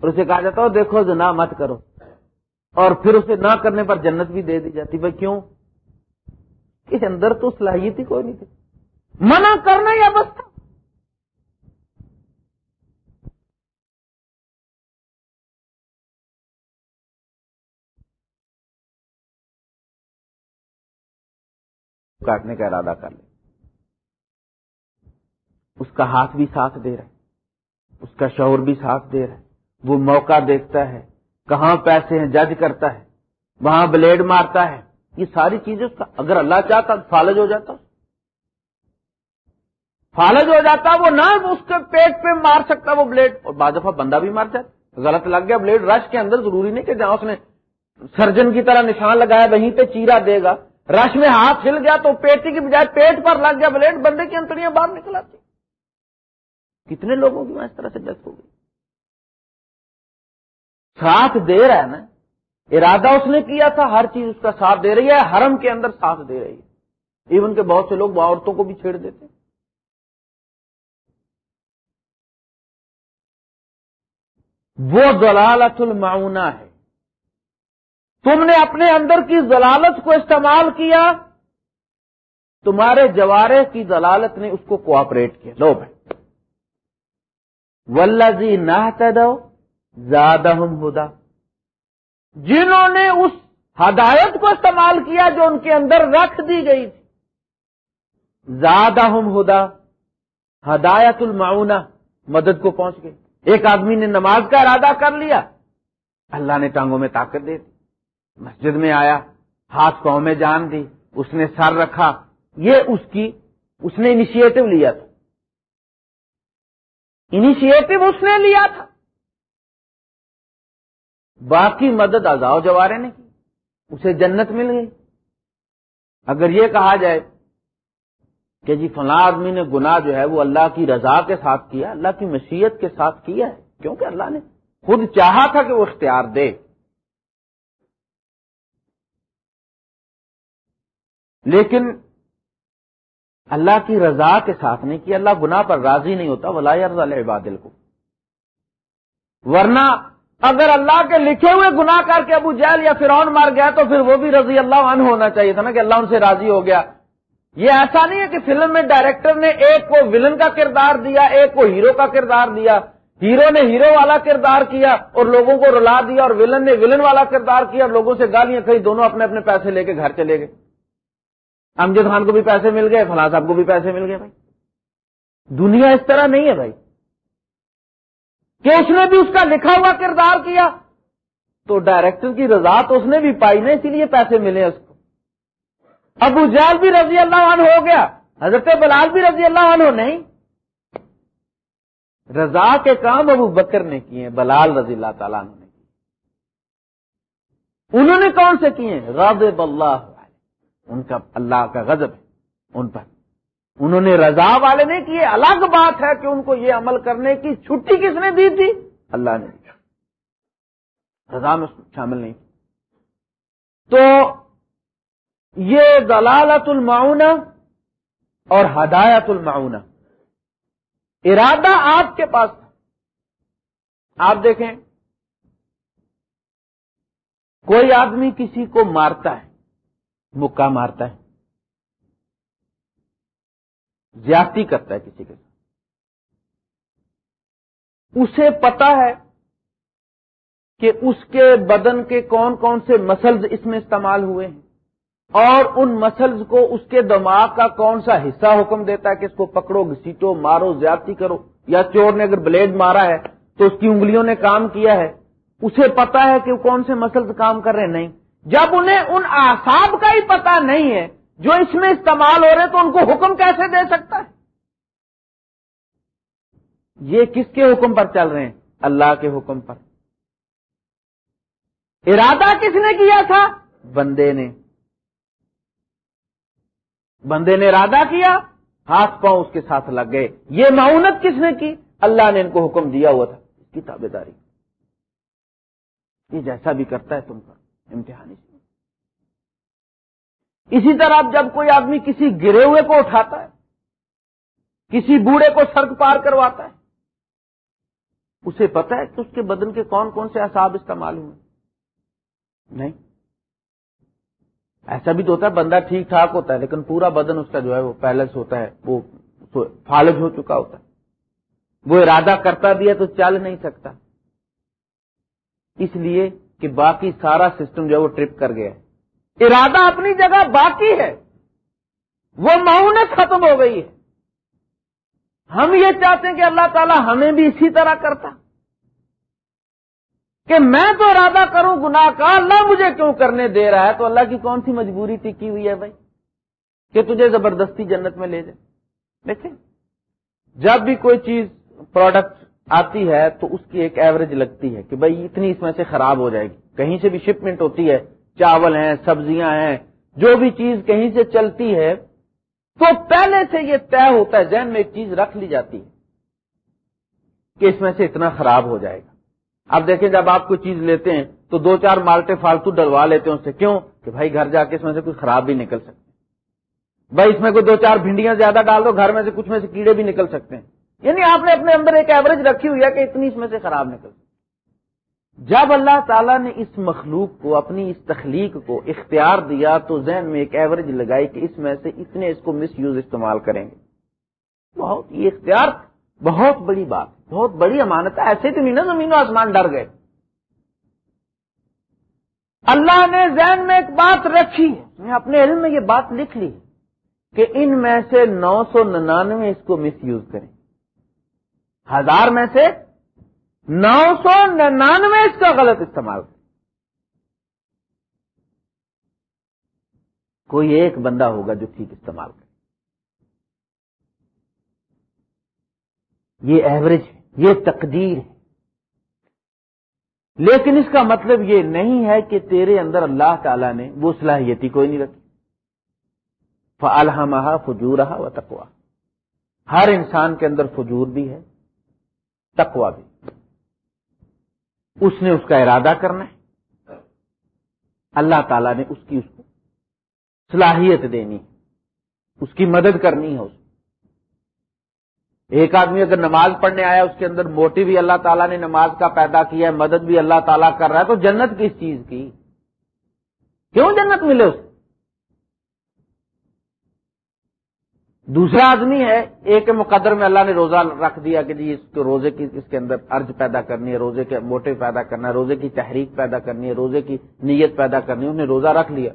اور اسے کہا جاتا ہو دیکھو نہ مت کرو۔ اور پھر اسے نہ کرنے پر جنت بھی دے دی جاتی۔ بھائی کیوں؟ کہ اندر تو صلاحیت ہی کوئی نہیں تھی۔ منع کرنا یا بس تھا کاٹنے کا ارادہ کر لے۔ اس کا ہاتھ بھی ساتھ دے رہا ہے۔ اس کا شور بھی ساتھ دے رہا ہے۔ وہ موقع دیکھتا ہے۔ کہاں پیسے ہیں، جج کرتا ہے، وہاں بلیڈ مارتا ہے۔ یہ ساری چیزیں اگر اللہ چاہتا فالج ہو جاتا۔ فالج ہو جاتا، وہ نہ اس کے پیٹ پہ مار سکتا، وہ بلیڈ۔ اور بعض دفعہ بندہ بھی مار جاتا غلط لگ گیا، بلیڈ رش کے اندر ضروری نہیں کہ جہاں اس نے سرجن کی طرح نشان لگایا، وہیں پہ چیرا دے گا۔ رش میں ہاتھ ہل گیا تو پیٹی کی بجائے پیٹ پر لگ گیا، بلیڈ بندے کی انتڑیاں باہر نکل آتی۔ کتنے لوگوں کی اس طرح سے ڈیتھ ہو گئی؟ ساتھ دے رہا ہے نا، ارادہ اس نے کیا تھا، ہر چیز اس کا ساتھ دے رہی ہے، حرم کے اندر ساتھ دے رہی ہے۔ ایون کے بہت سے لوگ عورتوں کو بھی چھیڑ دیتے وہ دلالت المعونہ ہے۔ تم نے اپنے اندر کی ضلالت کو استعمال کیا، تمہارے جوارے کی ضلالت نے اس کو کوآپریٹ کیا۔ لو بھائی۔ ولزی نہ زیادہ ہدا۔ جنہوں نے اس ہدایت کو استعمال کیا جو ان کے اندر رکھ دی گئی تھی۔ زیادہ ہم ہدا۔ ہدایت المعونہ مدد کو پہنچ گئے ایک آدمی نے نماز کا ارادہ کر لیا۔ اللہ نے ٹانگوں میں طاقت دے دی۔ مسجد میں آیا۔ ہاتھ پاؤں میں جان دی۔ اس نے سر رکھا۔ یہ اس کی، اس نے انیشیٹو لیا تھا۔ انیشیٹو اس نے لیا تھا۔ باقی مدد ازاؤ جوارے نے کی۔ اسے جنت مل گئی۔ اگر یہ کہا جائے کہ جی فلاں آدمی نے گناہ جو ہے وہ اللہ کی رضا کے ساتھ کیا، اللہ کی مشیت کے ساتھ کیا ہے کیونکہ اللہ نے خود چاہا تھا کہ وہ اختیار دے۔ لیکن اللہ کی رضا کے ساتھ نہیں کیا اللہ گناہ پر راضی نہیں ہوتا، ولا عبادل کو ورنہ اگر اللہ کے لکھے ہوئے گناہ کر کے ابو جیل یا فرعون مار گیا تو پھر وہ بھی رضی اللہ عنہ ہونا چاہیے تھا نا کہ اللہ ان سے راضی ہو گیا۔ یہ ایسا نہیں ہے کہ فلم میں ڈائریکٹر نے ایک کو ولن کا کردار دیا، ایک کو ہیرو کا کردار دیا۔ ہیرو نے ہیرو والا کردار کیا اور لوگوں کو رلا دیا اور ولن نے ولن والا کردار کیا اور لوگوں سے گالیاں کہیں دونوں اپنے اپنے پیسے لے کے گھر چلے گئے۔ امجد خان کو بھی پیسے مل گئے، فلاں صاحب کو بھی پیسے مل گئے بھائی۔ دنیا اس طرح نہیں ہے بھائی۔ کہ اس نے بھی اس کا لکھا ہوا کردار کیا تو ڈائریکٹر کی رضا تو اس نے بھی پائی نا، اسی لیے پیسے ملے اس کو۔ ابو جال بھی رضی اللہ عنہ ہو گیا، حضرت بلال بھی رضی اللہ عنہ نہیں۔ رضا کے کام ابو بکر نے کیے ہیں بلال رضی اللہ تعالیٰ عنہ نے کیے۔ انہوں نے کون سے کیے؟ غضب اللہ ان کا، اللہ کا غضب ہے، ان پر۔ انہوں نے رضا والے نے کیے، الگ بات ہے کہ ان کو یہ عمل کرنے کی چھٹی کس نے دی تھی؟ اللہ نے رضا میں شامل نہیں۔ تو یہ دلالت المعون اور ہدایت المعون ارادہ آپ کے پاس تھا۔ آپ دیکھیں، کوئی آدمی کسی کو مارتا ہے، مکہ مارتا ہے۔ زیادتی کرتا ہے کسی کے ساتھ۔ اسے پتا ہے کہ اس کے بدن کے کون کون سے مسلز اس میں استعمال ہوئے ہیں اور ان مسلز کو اس کے دماغ کا کون سا حصہ حکم دیتا ہے کہ اس کو پکڑو، گھسیٹو، مارو، زیادتی کرو یا چور نے اگر بلیڈ مارا ہے تو اس کی انگلیوں نے کام کیا ہے۔ اسے پتا ہے کہ کون سے مسلز کام کر رہے ہیں؟ نہیں۔ جب انہیں ان آساب کا ہی پتا نہیں ہے جو اس میں استعمال ہو رہے تو ان کو حکم کیسے دے سکتا ہے؟ یہ کس کے حکم پر چل رہے ہیں؟ اللہ کے حکم پر۔ ارادہ کس نے کیا تھا؟ بندے نے۔ بندے نے ارادہ کیا، ہاتھ پاؤں اس کے ساتھ لگ گئے۔ یہ معاونت کس نے کی؟ اللہ نے ان کو حکم دیا ہوا تھا۔ اس کی تابے داری۔ یہ جیسا بھی کرتا ہے تم پر۔ امتحانی اسی طرح جب کوئی آدمی کسی گرے ہوئے کو اٹھاتا ہے، کسی بوڑھے کو سڑک پار کرواتا ہے، اسے پتا ہے کہ اس کے بدن کے کون کون سے احساب استعمال ہوئے؟ نہیں۔ ایسا بھی تو ہوتا ہے، بندہ ٹھیک ٹھاک ہوتا ہے، لیکن پورا بدن اس کا جو ہے وہ پیلس ہوتا ہے، وہ فالج ہو چکا ہوتا ہے۔ وہ ارادہ کرتا بھی ہے تو چل نہیں سکتا۔ اس لیے کہ باقی سارا سسٹم جو ہے وہ ٹرپ کر گیا۔ ہے ارادہ اپنی جگہ باقی ہے۔ وہ معاونت ختم ہو گئی ہے۔ ہم یہ چاہتے ہیں کہ اللہ تعالی ہمیں بھی اسی طرح کرتا۔ کہ میں تو ارادہ کروں، گناہ کا اللہ مجھے کیوں کرنے دے رہا ہے؟ تو اللہ کی کون سی مجبوری تھی کی ہوئی ہے بھائی؟ کہ تجھے زبردستی جنت میں لے جائے دیکھیں، جب بھی کوئی چیز پروڈکٹ آتی ہے تو اس کی ایک ایوریج لگتی ہے کہ بھائی اتنی اس میں سے خراب ہو جائے گی۔ کہیں سے بھی شپمنٹ ہوتی ہے چاول ہیں، سبزیاں ہیں، جو بھی چیز کہیں سے چلتی ہے، تو پہلے سے یہ طے ہوتا ہے، ذہن میں ایک چیز رکھ لی جاتی ہے کہ اس میں سے اتنا خراب ہو جائے گا۔ اب دیکھیں، جب آپ کوئی چیز لیتے ہیں، تو دو چار مالٹے فالتو ڈلوا لیتے ہیں اس سے۔ کیوں؟ کہ بھائی گھر جا کے اس میں سے کچھ خراب بھی نکل سکتے بھائی اس میں کوئی دو چار بھنڈیاں زیادہ ڈال دو، گھر میں سے کچھ میں سے کیڑے بھی نکل سکتے ہیں۔ یعنی آپ نے اپنے اندر ایک ایوریج رکھی ہوئی ہے کہ اتنی اس میں سے خراب نکل جب اللہ تعالیٰ نے اس مخلوق کو، اپنی اس تخلیق کو اختیار دیا، تو ذہن میں ایک ایوریج لگائی کہ اس میں سے اتنے اس کو مس یوز استعمال کریں گے۔ بہت، یہ اختیار بہت بڑی بات، بہت بڑی امانت ہے۔ ایسے تو نہیں زمین و آسمان ڈر گئے۔ اللہ نے ذہن میں ایک بات رکھی۔ میں اپنے علم میں یہ بات لکھ لی کہ ان میں سے نو سو ننانوے اس کو مس یوز کریں۔ ہزار میں سے نو سو ننانوے اس کا غلط استعمال کوئی ایک بندہ ہوگا جو ٹھیک استعمال کرے۔ یہ ایوریج ہے، یہ تقدیر ہے۔ لیکن اس کا مطلب یہ نہیں ہے کہ تیرے اندر اللہ تعالی نے وہ صلاحیتی کوئی نہیں رکھی۔ فالحمہ فجور و تقوا ہر انسان کے اندر فجور بھی ہے تقوا بھی۔ اس نے اس کا ارادہ کرنا ہے۔ اللہ تعالیٰ نے اس کی اس کو صلاحیت دینی اس کی مدد کرنی ہے اس ایک آدمی اگر نماز پڑھنے آیا، اس کے اندر موٹی بھی اللہ تعالیٰ نے نماز کا پیدا کیا ہے، مدد بھی اللہ تعالیٰ کر رہا ہے، تو جنت کس چیز کی؟ کیوں جنت ملے اس کو؟ دوسرا آدمی ہے، ایک مقدر میں اللہ نے روزہ رکھ دیا کہ جی اس کو روزے کی، اس کے اندر ارج پیدا کرنی ہے، روزے کے موٹے پیدا کرنا ہے، روزے کی تحریک پیدا کرنی ہے، روزے کی نیت پیدا کرنی ہے انہیں روزہ رکھ لیا۔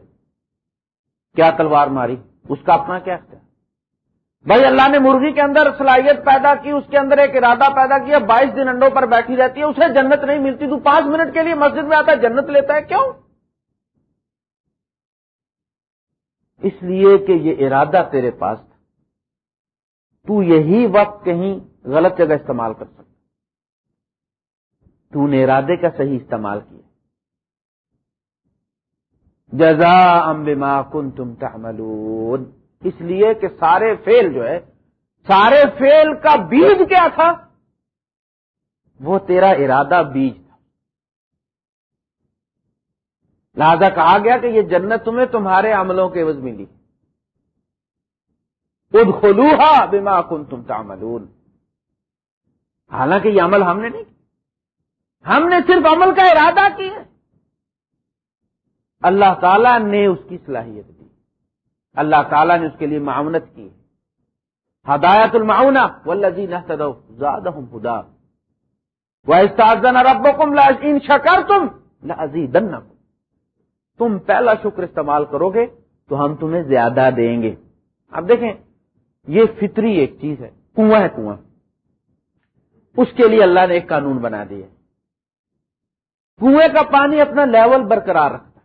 کیا تلوار ماری؟ اس کا اپنا کیا ہے؟ بھائی اللہ نے مرغی کے اندر صلاحیت پیدا کی، اس کے اندر ایک ارادہ پیدا کیا، بائیس دن انڈوں پر بیٹھی رہتی ہے، اسے جنت نہیں ملتی۔ تو پانچ منٹ کے لیے مسجد میں آتا ہے، جنت لیتا ہے، کیوں؟ اس لیے کہ یہ ارادہ تیرے پاس تھا تو یہی وقت کہیں غلط جگہ استعمال کر سکتا۔ تو نے ارادے کا صحیح استعمال کیا۔ جزا امبا کن تم تعملون۔ اس لیے کہ سارے فیل جو ہے، سارے فیل کا بیج کیا تھا؟ وہ تیرا ارادہ بیج تھا۔ لہذا کہا گیا کہ یہ جنت تمہیں تمہارے عملوں کے عوض ملی۔ خود خلوہا بما کن تم تعملون۔ حالانکہ یہ عمل ہم نے نہیں ہم نے صرف عمل کا ارادہ کیا۔ اللہ تعالی نے اس کی صلاحیت دی۔ اللہ تعالیٰ نے اس کے لیے معاونت کی۔ ہدایت المعاونہ والذین اہتدوا زادہم ہدا وَإِسْتَعْذَنَ رَبُّكُمْ لَإِنْ تم پہلا شکر استعمال کرو گے تو ہم تمہیں زیادہ دیں گے۔ اب دیکھیں یہ فطری ایک چیز ہے، کنواں ہے کنواں۔ اس کے لیے اللہ نے ایک قانون بنا دیا۔ کنویں کا پانی اپنا لیول برقرار رکھتا۔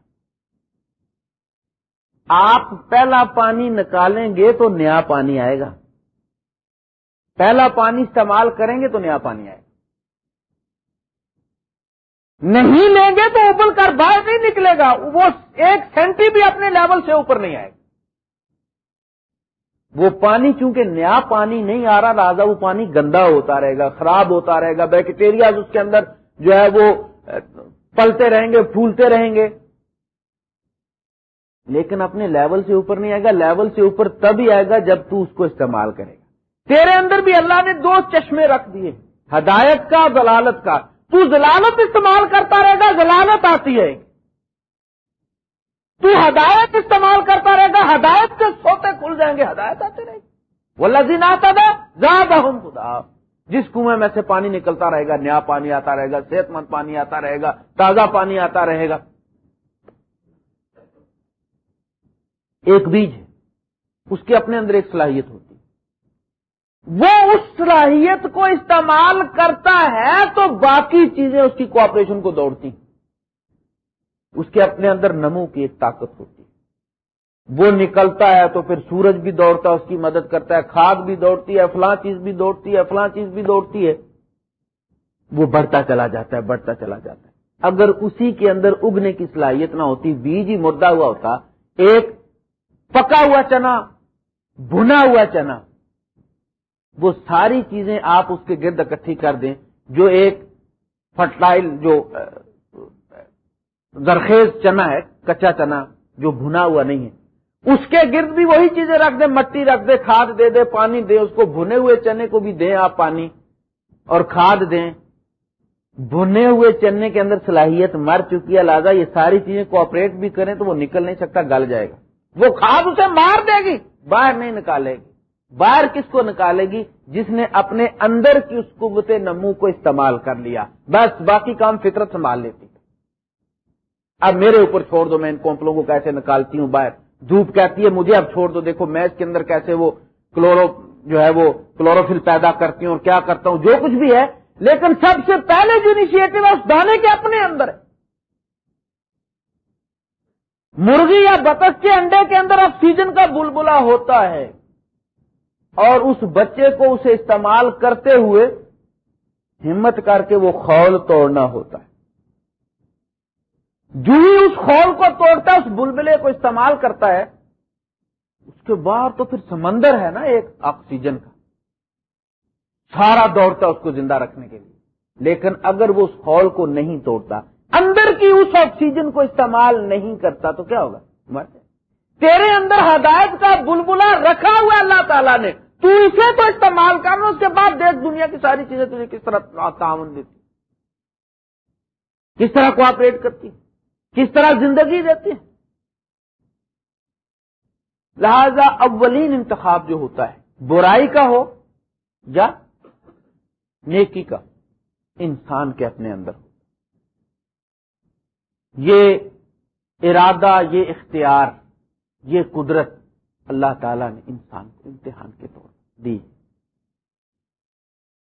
آپ پہلا پانی نکالیں گے تو نیا پانی آئے گا۔ پہلا پانی استعمال کریں گے تو نیا پانی آئے گا۔ نہیں لیں گے تو ابل کر باہر نہیں نکلے گا۔ وہ ایک سینٹی بھی اپنے لیول سے اوپر نہیں آئے گا۔ وہ پانی چونکہ نیا پانی نہیں آ رہا لہٰذا وہ پانی گندا ہوتا رہے گا، خراب ہوتا رہے گا بیکٹیریا اس کے اندر جو ہے وہ پلتے رہیں گے، پھولتے رہیں گے۔ لیکن اپنے لیول سے اوپر نہیں آئے گا لیول سے اوپر تب آئے گا جب تو اس کو استعمال کرے گا۔ تیرے اندر بھی اللہ نے دو چشمے رکھ دیے، ہدایت کا، ضلالت کا۔ تو ضلالت استعمال کرتا رہے گا، ضلالت آتی ہے تو ہدایت استعمال کرتا رہے گا، ہدایت کے سوتے کھل جائیں گے، ہدایت آتے رہے گی۔ وہ لذیذ آتا تھا زیادہ ہوں خدا جس کنویں میں سے پانی نکلتا رہے گا، نیا پانی آتا رہے گا صحت مند پانی آتا رہے گا، تازہ پانی آتا رہے گا۔ ایک بیج ہے، اس کے اپنے اندر ایک صلاحیت ہوتی وہ اس صلاحیت کو استعمال کرتا ہے تو باقی چیزیں اس کی کوآپریشن کو دوڑتی ہیں۔ اس کے اپنے اندر نمو کی ایک طاقت ہوتی ہے۔ وہ نکلتا ہے تو پھر سورج بھی دوڑتا ہے، اس کی مدد کرتا ہے، کھاد بھی دوڑتی ہے، فلاں چیز بھی دوڑتی ہے، فلاں چیز بھی دوڑتی ہے۔ وہ بڑھتا چلا جاتا ہے، بڑھتا چلا جاتا ہے۔ اگر اسی کے اندر اگنے کی صلاحیت نہ ہوتی، بیج ہی مردہ ہوا ہوتا، ایک پکا ہوا چنا، بھنا ہوا چنا، وہ ساری چیزیں آپ اس کے گرد اکٹھی کر دیں۔ جو ایک فرٹلائل جو زرخیز چنا ہے، کچا چنا جو بھنا ہوا نہیں ہے۔ اس کے گرد بھی وہی چیزیں رکھ دیں مٹی رکھ دے، کھاد دے دے، پانی دے، اس کو بھنے ہوئے چنے کو بھی دیں آپ پانی۔ اور کھاد دیں۔ بھنے ہوئے چنے کے اندر صلاحیت مر چکی ہے، لہٰذا یہ ساری چیزیں کوپریٹ بھی کریں تو وہ نکل نہیں سکتا، گل جائے گا۔ وہ کھاد اسے مار دے گی، باہر نہیں نکالے گی۔ باہر کس کو نکالے گی؟ جس نے اپنے اندر کی اس قوت نمو کو استعمال کر لیا۔ بس، باقی کام فطرت سنبھال لیتی۔ اب میرے اوپر چھوڑ دو، میں ان کومپلوں کو کیسے نکالتی ہوں باہر۔ دھوپ کہتی ہے، مجھے اب چھوڑ دو۔ دیکھو، میں اس کے اندر کیسے وہ کلورو جو ہے وہ کلوروفل پیدا کرتی ہوں اور کیا کرتا ہوں، جو کچھ بھی ہے۔ لیکن سب سے پہلے جو انیشیٹو ہے، اس دانے کے اپنے اندر ہے۔ مرغی یا بطخ کے انڈے کے اندر آکسیجن کا بلبلا ہوتا ہے۔ اور اس بچے کو اسے استعمال کرتے ہوئے ہمت کر کے وہ خول توڑنا ہوتا ہے۔ جو ہی اس خول کو توڑتا ہے، اس بلبلے کو استعمال کرتا ہے، اس کے بعد تو پھر سمندر ہے نا ایک آکسیجن کا۔ سارا دوڑتا اس کو زندہ رکھنے کے لیے۔ لیکن اگر وہ اس خول کو نہیں توڑتا، اندر کی اس آکسیجن کو استعمال نہیں کرتا، تو کیا ہوگا؟ مرتے تیرے اندر ہدایت کا بلبلا رکھا ہوا اللہ تعالیٰ نے، تو اسے تو استعمال کرنا، اس کے بعد دیکھ دنیا کی ساری چیزیں تجھے کس طرح تعاون دیتی۔ کس طرح کوآپریٹ کرتی۔ کس طرح زندگی دیتی لہذا اولین انتخاب جو ہوتا ہے، برائی کا ہو یا نیکی کا، انسان کے اپنے اندر ہو۔ یہ ارادہ، یہ اختیار، یہ قدرت اللہ تعالی نے انسان کو امتحان کے طور دی۔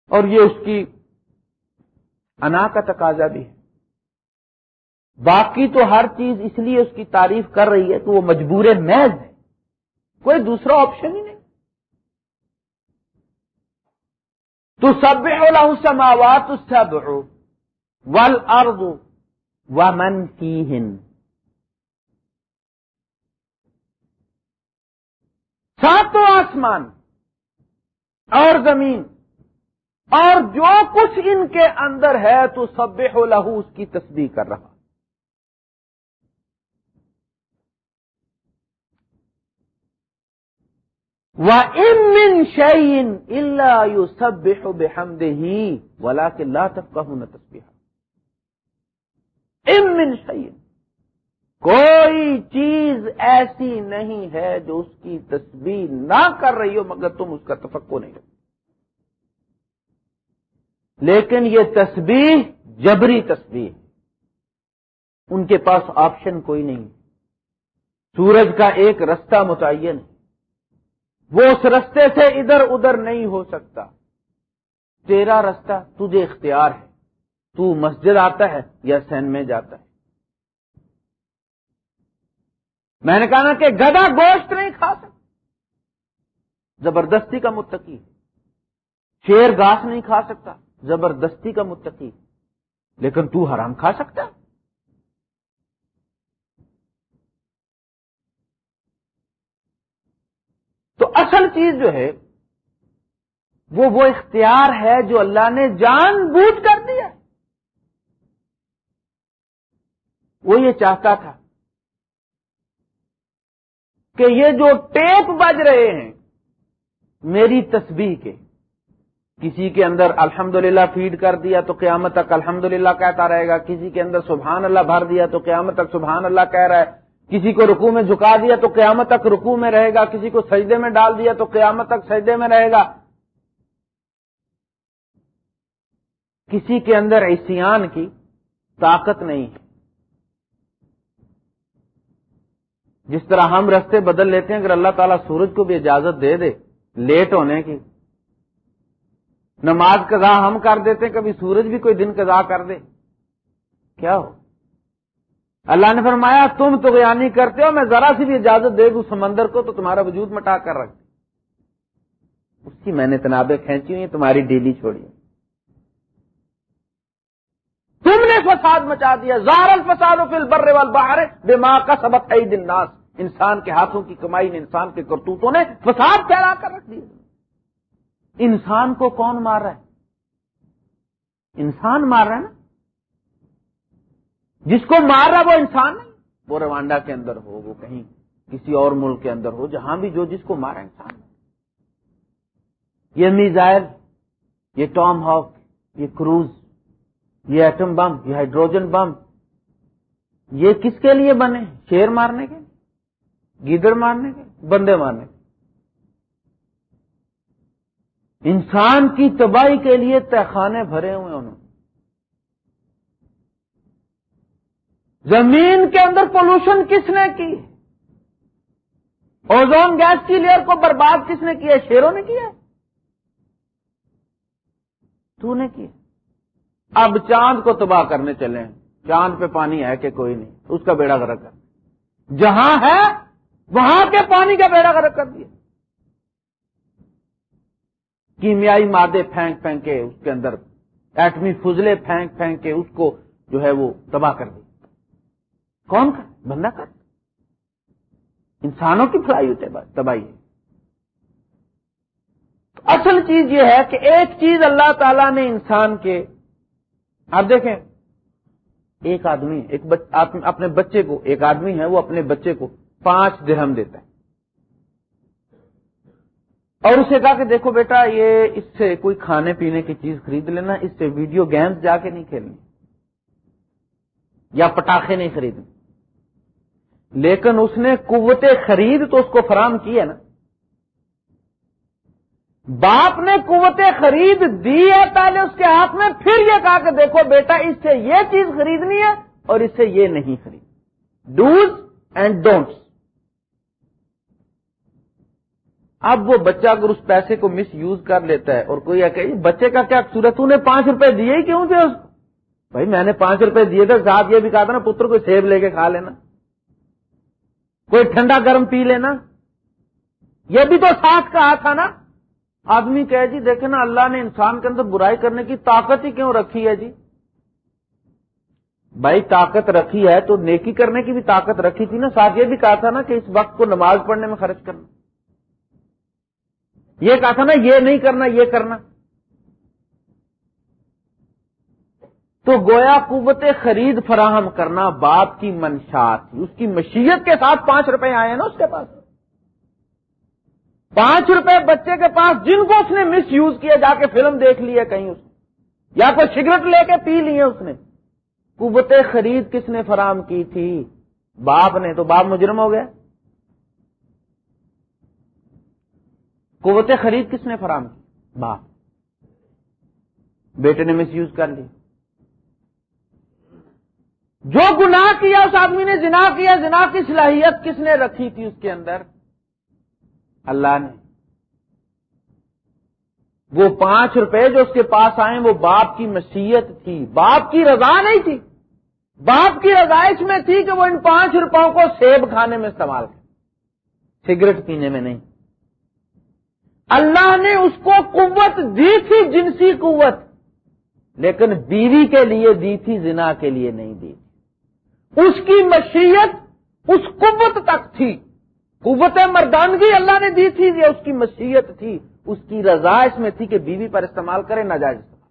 اور یہ اس کی انا کا تقاضا بھی ہے۔ باقی تو ہر چیز اس لیے اس کی تعریف کر رہی ہے کہ وہ مجبور محض ہے۔ کوئی دوسرا آپشن ہی نہیں۔ تو سب سماوات سب ول ارد و من کی ہند ساتوں آسمان اور زمین اور جو کچھ ان کے اندر ہے تو سب لہو اس کی تصدیق کر رہا۔ وہ امن شعین اللہ یو سب بے ہم دے ہی ولا کے شعین کوئی چیز ایسی نہیں ہے جو اس کی تصویر نہ کر رہی ہو مگر تم اس کا تفقو نہیں کرتے۔ لیکن یہ تصویر جبری تصویر ان کے پاس آپشن کوئی نہیں۔ سورج کا ایک رستہ متعین ہے۔ وہ اس رستے سے ادھر ادھر نہیں ہو سکتا۔ تیرا رستہ تجھے اختیار ہے۔ تو مسجد آتا ہے یا سین میں جاتا ہے۔ میں نے کہا نا کہ گدا گوشت نہیں کھا سکتا۔ زبردستی کا متقی۔ شیر گاس نہیں کھا سکتا۔ زبردستی کا متقی۔ لیکن تو حرام کھا سکتا۔ تو اصل چیز جو ہے، وہ وہ اختیار ہے جو اللہ نے جان بوجھ کر دیا۔ وہ یہ چاہتا تھا کہ یہ جو ٹیپ بج رہے ہیں، میری تسبیح کے۔ کسی کے اندر الحمدللہ فیڈ کر دیا تو قیامت تک الحمدللہ کہتا رہے گا، کسی کے اندر سبحان اللہ بھر دیا تو قیامت تک سبحان اللہ کہہ رہا ہے۔ کسی کو رکو میں جھکا دیا تو قیامت تک رکو میں رہے گا، کسی کو سجدے میں ڈال دیا تو قیامت تک سجدے میں رہے گا۔ کسی کے اندر عصیان کی طاقت نہیں۔ ہے جس طرح ہم رستے بدل لیتے ہیں، اگر اللہ تعالیٰ سورج کو بھی اجازت دے دے، لیٹ ہونے کی۔ نماز قضا ہم کر دیتے ہیں، کبھی سورج بھی کوئی دن قضا کر دے۔ کیا ہو؟ اللہ نے فرمایا، تم تو بیانی کرتے ہو، میں ذرا سی بھی اجازت دے دوں سمندر کو، تو تمہارا وجود مٹا کر رکھ اس کی میں نے تنابیں کھینچی ہوئی تمہاری ڈیلی چھوڑی تم نے فساد مچا دیا۔ زار الفساد و فل بر باہر بے ماں کا سبق ہے دن ناس انسان کے ہاتھوں کی کمائی نے انسان کے کرتوتوں نے فساد پھیلا کر رکھ دیا۔ انسان کو کون مار رہا ہے؟ انسان مار رہا ہے نا؟ جس کو مار رہا وہ انسان نہیں۔ وہ روانڈا کے اندر ہو، وہ کہیں کسی اور ملک کے اندر ہو، جہاں بھی جو جس کو مارا انسان یہ میزائل، یہ ٹام ہاک، یہ کروز، یہ ایٹم بم، یہ ہائیڈروجن بم، یہ کس کے لیے بنے؟ شیر مارنے کے، گیدڑ مارنے کے، بندے مارنے کے۔ انسان کی تباہی کے لیے تہخانے بھرے ہوئے انہوں زمین کے اندر پولوشن کس نے کی؟ اوزون گیس کی لیئر کو برباد کس نے کیا؟ شیروں نے کیا؟ تو نے کیا؟ اب چاند کو تباہ کرنے چلے ہیں چاند پہ پانی ہے کہ کوئی نہیں، اس کا بیڑا گرک کر جہاں ہے، وہاں کے پانی کا بیڑا گرک کر دیا۔ کیمیائی مادے پھینک پھینک کے اس کے اندر، ایٹمی فضلے پھینک پھینک کے اس کو جو ہے وہ تباہ کر دیا۔ کون کر بندہ کر انسانوں کی فلائی ہوتے تباہی ہے۔ اصل چیز یہ ہے کہ ایک چیز اللہ تعالی نے انسان کے آپ دیکھیں، ایک آدمی، ایک اپنے بچے کو ایک آدمی ہے، وہ اپنے بچے کو پانچ درہم دیتا ہے۔ اور اسے کہا کہ دیکھو بیٹا، یہ اس سے کوئی کھانے پینے کی چیز خرید لینا، اس سے ویڈیو گیمز جا کے نہیں کھیلنی۔ یا پٹاخے نہیں خریدنے۔ لیکن اس نے قوت خرید تو اس کو فراہم کی ہے نا۔ باپ نے قوت خرید دی ہے پہلے اس کے ہاتھ میں، پھر یہ کہا کہ دیکھو بیٹا، اس سے یہ چیز خریدنی ہے اور اس سے یہ نہیں خرید۔ ڈوز اینڈ ڈونٹس اب وہ بچہ اگر اس پیسے کو مس یوز کر لیتا ہے اور کوئی کہ بچے کا کیا صورت؟ نے پانچ روپے دیے ہی کیوں تھے اس بھائی میں نے پانچ روپے دیے تھے ساتھ یہ بھی کہا تھا نا، پتر کو سیب لے کے کھا لینا۔ کوئی ٹھنڈا گرم پی لینا۔ یہ بھی تو ساتھ کہا تھا نا۔ آدمی کہے جی دیکھے نا، اللہ نے انسان کے اندر برائی کرنے کی طاقت ہی کیوں رکھی ہے جی؟ بھائی طاقت رکھی ہے تو نیکی کرنے کی بھی طاقت رکھی تھی نا۔ ساتھ یہ بھی کہا تھا نا کہ اس وقت کو نماز پڑھنے میں خرچ کرنا۔ یہ کہا تھا نا، یہ نہیں کرنا، یہ کرنا۔ تو گویا قوت خرید فراہم کرنا باپ کی منشا تھی۔ اس کی مشیت کے ساتھ پانچ روپے آئے ہیں نا اس کے پاس۔ پانچ روپے بچے کے پاس جن کو اس نے مس یوز کیا، جا کے فلم دیکھ لی ہے کہیں اس نے۔ یا کوئی سگریٹ لے کے پی لی ہے اس نے۔ قوت خرید کس نے فراہم کی تھی؟ باپ نے۔ تو باپ مجرم ہو گیا۔ قوت خرید کس نے فراہم کی؟ باپ۔ بیٹے نے مس یوز کر لی۔ جو گناہ کیا اس آدمی نے، زنا کیا، زنا کی صلاحیت کس نے رکھی تھی اس کے اندر؟ اللہ نے۔ وہ پانچ روپے جو اس کے پاس آئے، وہ باپ کی مسیحت تھی۔ باپ کی رضا نہیں تھی۔ باپ کی رضائش میں تھی کہ وہ ان پانچ روپوں کو سیب کھانے میں استعمال کر سگریٹ پینے میں نہیں۔ اللہ نے اس کو قوت دی تھی، جنسی قوت، لیکن بیوی کے لیے دی تھی، زنا کے لیے نہیں دی۔ اس کی مشیت اس قوت تک تھی۔ قوت مردانگی اللہ نے دی تھی یا اس کی مشیت تھی۔ اس کی رضا اس میں تھی کہ بیوی پر استعمال کرے ناجائز استعمال۔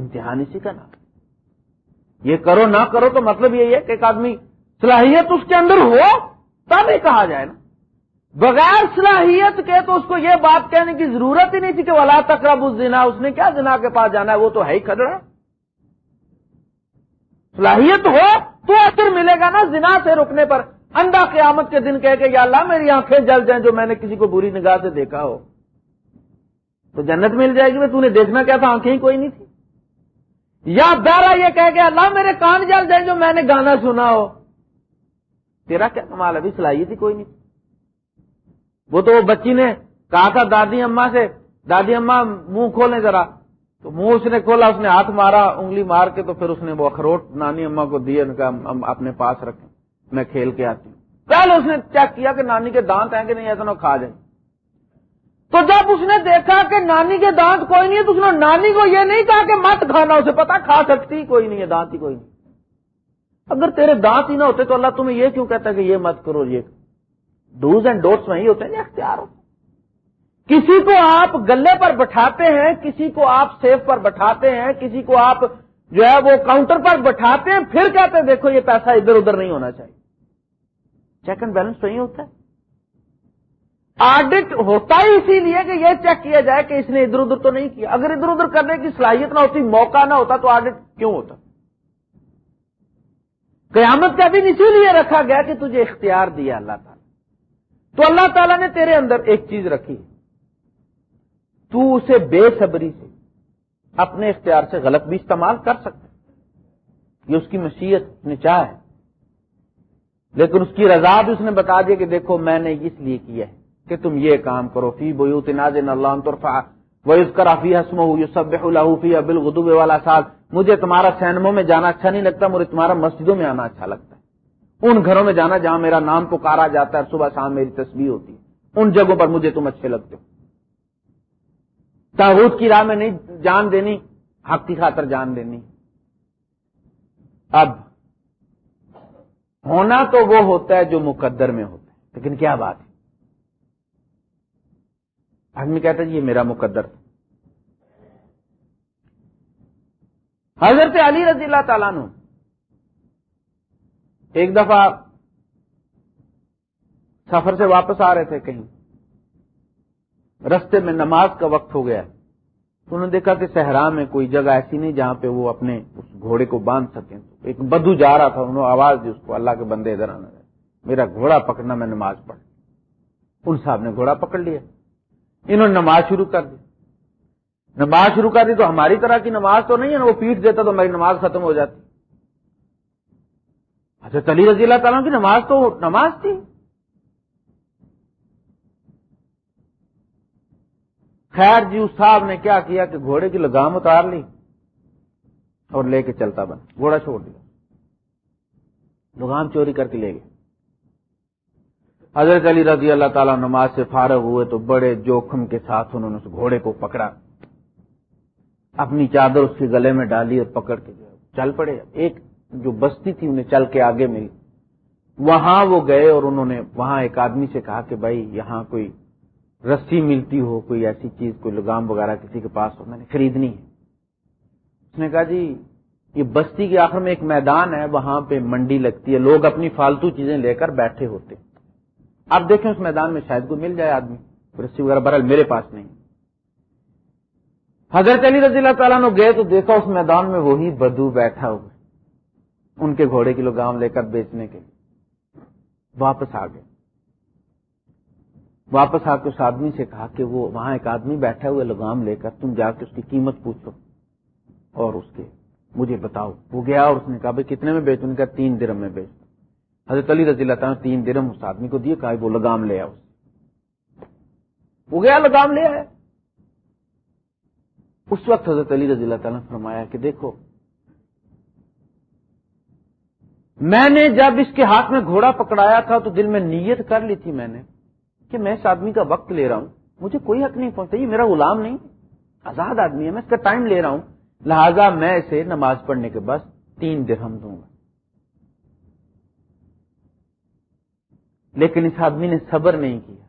امتحان اسی کا نام۔ یہ کرو نہ کرو تو مطلب یہی ہے کہ ایک آدمی صلاحیت اس کے اندر ہو تب ہی کہا جائے نا۔ بغیر صلاحیت کے تو اس کو یہ بات کہنے کی ضرورت ہی نہیں تھی کہ ولا تقرب الزنا، اس نے کیا زنا کے پاس جانا ہے؟ وہ تو ہے ہی کھڑا۔ صلاحیت ہو تو اثر ملے گا نا زنا سے رکنے پر۔ انڈا قیامت کے دن کہہ کے، یا اللہ میری آنکھیں جل جائیں جو میں نے کسی کو بری نگاہ سے دیکھا ہو۔ تو جنت مل جائے گی تو نے دیکھنا کیا تھا آنکھیں ہی کوئی نہیں تھی۔ یا دارا یہ کہہ گیا اللہ میرے کان جل جائیں جو میں نے گانا سنا ہو۔ تیرا کیا کمال ابھی صلاحیت ہی کوئی نہیں وہ تو وہ بچی نے کہا تھا، دادی اما سے، دادی اما منہ کھولیں ذرا۔ تو منہ اس نے کھولا، اس نے ہاتھ مارا، انگلی مار کے تو پھر اس نے وہ اخروٹ، نانی اما کو دیے، ان کا اپنے پاس رکھے، میں کھیل کے آتی ہوں۔ پہلے اس نے چیک کیا کہ نانی کے دانت ہیں کہ نہیں، ایسا نہ کھا جائیں تو جب اس نے دیکھا کہ نانی کے دانت کوئی نہیں ہے، تو اس نے نانی کو یہ نہیں کہا کہ مت کھانا، اسے پتا کھا سکتی کوئی نہیں ہے، دانت ہی کوئی نہیں۔ اگر تیرے دانت ہی نہ ہوتے تو اللہ تمہیں یہ کیوں کہتا کہ یہ مت کرو، یہ ڈوز اینڈ ڈوٹس وہی ہوتے ہیں اختیار ہوتے کسی کو آپ گلے پر بٹھاتے ہیں، کسی کو آپ سیف پر بٹھاتے ہیں، کسی کو آپ جو ہے وہ کاؤنٹر پر بٹھاتے ہیں، پھر کہتے ہیں، دیکھو یہ پیسہ ادھر ادھر نہیں ہونا چاہیے۔ چیک اینڈ بیلنس وہی ہوتا ہے۔ آڈٹ ہوتا ہی اسی لیے کہ یہ چیک کیا جائے کہ اس نے ادھر ادھر تو نہیں کیا۔ اگر ادھر ادھر کرنے کی صلاحیت نہ ہوتی، موقع نہ ہوتا تو آڈٹ کیوں ہوتا؟ قیامت کا بھی اسی لیے رکھا گیا کہ تجھے اختیار دیا اللہ تعالیٰ۔ تو اللہ تعالیٰ نے تیرے اندر ایک چیز رکھی۔ تو اسے بے صبری سے اپنے اختیار سے غلط بھی استعمال کر سکتا یہ اس کی مشیت نے چاہ ہے۔ لیکن اس کی رضا بھی اس نے بتا دیا کہ دیکھو میں نے اس لیے کیا ہے کہ تم یہ کام کرو۔ فی بوت ناز اللہ طرفا وہ اس حسم فی ابل والا سال مجھے تمہارا سینموں میں جانا اچھا نہیں لگتا، مجھے تمہارا مسجدوں میں آنا اچھا لگتا ہے۔ ان گھروں میں جانا جہاں میرا نام پکارا جاتا ہے صبح شام میری تصویر ہوتی ہے۔ ان جگہوں پر مجھے تم اچھے لگتے ہو۔ تاحود کی راہ میں نہیں، جان دینی، حق کی خاطر جان دینی۔ اب، ہونا تو وہ ہوتا ہے جو مقدر میں ہوتا ہے، لیکن کیا بات ہے؟ آدمی کہتا ہے جی یہ میرا مقدر تھا۔ حضرت علی رضی اللہ تعالیٰ نے ایک دفعہ سفر سے واپس آ رہے تھے کہیں۔ رستے میں نماز کا وقت ہو گیا۔ انہوں نے دیکھا کہ صحرا میں کوئی جگہ ایسی نہیں جہاں پہ وہ اپنے اس گھوڑے کو باندھ سکیں۔ ایک بدو جا رہا تھا، انہوں نے آواز دی اس کو، اللہ کے بندے ادھر آنا۔ میرا گھوڑا پکڑنا میں نماز پڑھ۔ ان صاحب نے گھوڑا پکڑ لیا۔ انہوں نے نماز شروع کر دی۔ نماز شروع کر دی تو ہماری طرح کی نماز تو نہیں ہے نا، وہ پیٹ دیتا تو میری نماز ختم ہو جاتی۔ اچھا تلی رضی اللہ تعالیٰ کی نماز تو نماز تھی۔ خیر جی اس صاحب نے کیا کیا کہ گھوڑے کی لگام اتار لی اور لے کے چلتا بن گھوڑا چھوڑ دیا۔ لگام چوری کر کے لے گئے۔ حضرت علی رضی اللہ تعالیٰ نماز سے فارغ ہوئے تو بڑے جوخم کے ساتھ انہوں نے اس گھوڑے کو پکڑا، اپنی چادر اس کے گلے میں ڈالی اور پکڑ کے چل پڑے۔ ایک جو بستی تھی انہیں چل کے آگے ملی۔ وہاں وہ گئے اور انہوں نے، وہاں ایک آدمی سے کہا کہ بھائی، یہاں کوئی رسی ملتی ہو، کوئی ایسی چیز، کوئی لگام وغیرہ کسی کے پاس ہو، میں نے خریدنی ہے۔ اس نے کہا جی یہ بستی کے آخر میں ایک میدان ہے، وہاں پہ منڈی لگتی ہے، لوگ اپنی فالتو چیزیں لے کر بیٹھے ہوتے آپ دیکھیں اس میدان میں شاید کوئی مل جائے آدمی، رسی وغیرہ برل میرے پاس نہیں۔ حضرت علی رضی اللہ تعالیٰ نے گئے تو دیکھا اس میدان میں وہی بدو بیٹھا ہوا ان کے گھوڑے کی لگام لے کر بیچنے کے لیے۔ واپس آ گئے۔ واپس آ کے اس آدمی سے کہا کہ وہ وہاں ایک آدمی بیٹھا ہوئے لگام لے کر، تم جا کے اس کی قیمت پوچھو اور اس کے مجھے بتاؤ۔ وہ گیا اور اس نے کہا، بھائی، کتنے میں بیچوں؟ نے کہا تین درم میں بیچ۔ حضرت علی رضی اللہ تعالیٰ تین درم اس آدمی کو دیے، کہا، وہ لگام لے آؤ۔ وہ گیا، لگام لے آیا اس وقت حضرت علی رضی اللہ تعالیٰ نے فرمایا کہ دیکھو، میں نے جب اس کے ہاتھ میں گھوڑا پکڑایا تھا تو دل میں نیت کر لی تھی میں نے۔ کہ میں اس آدمی کا وقت لے رہا ہوں، مجھے کوئی حق نہیں پہنچتا، یہ میرا غلام نہیں، آزاد آدمی ہے، میں اس کا ٹائم لے رہا ہوں۔ لہذا میں اسے نماز پڑھنے کے بعد تین درہم دوں گا۔ لیکن اس آدمی نے صبر نہیں کیا۔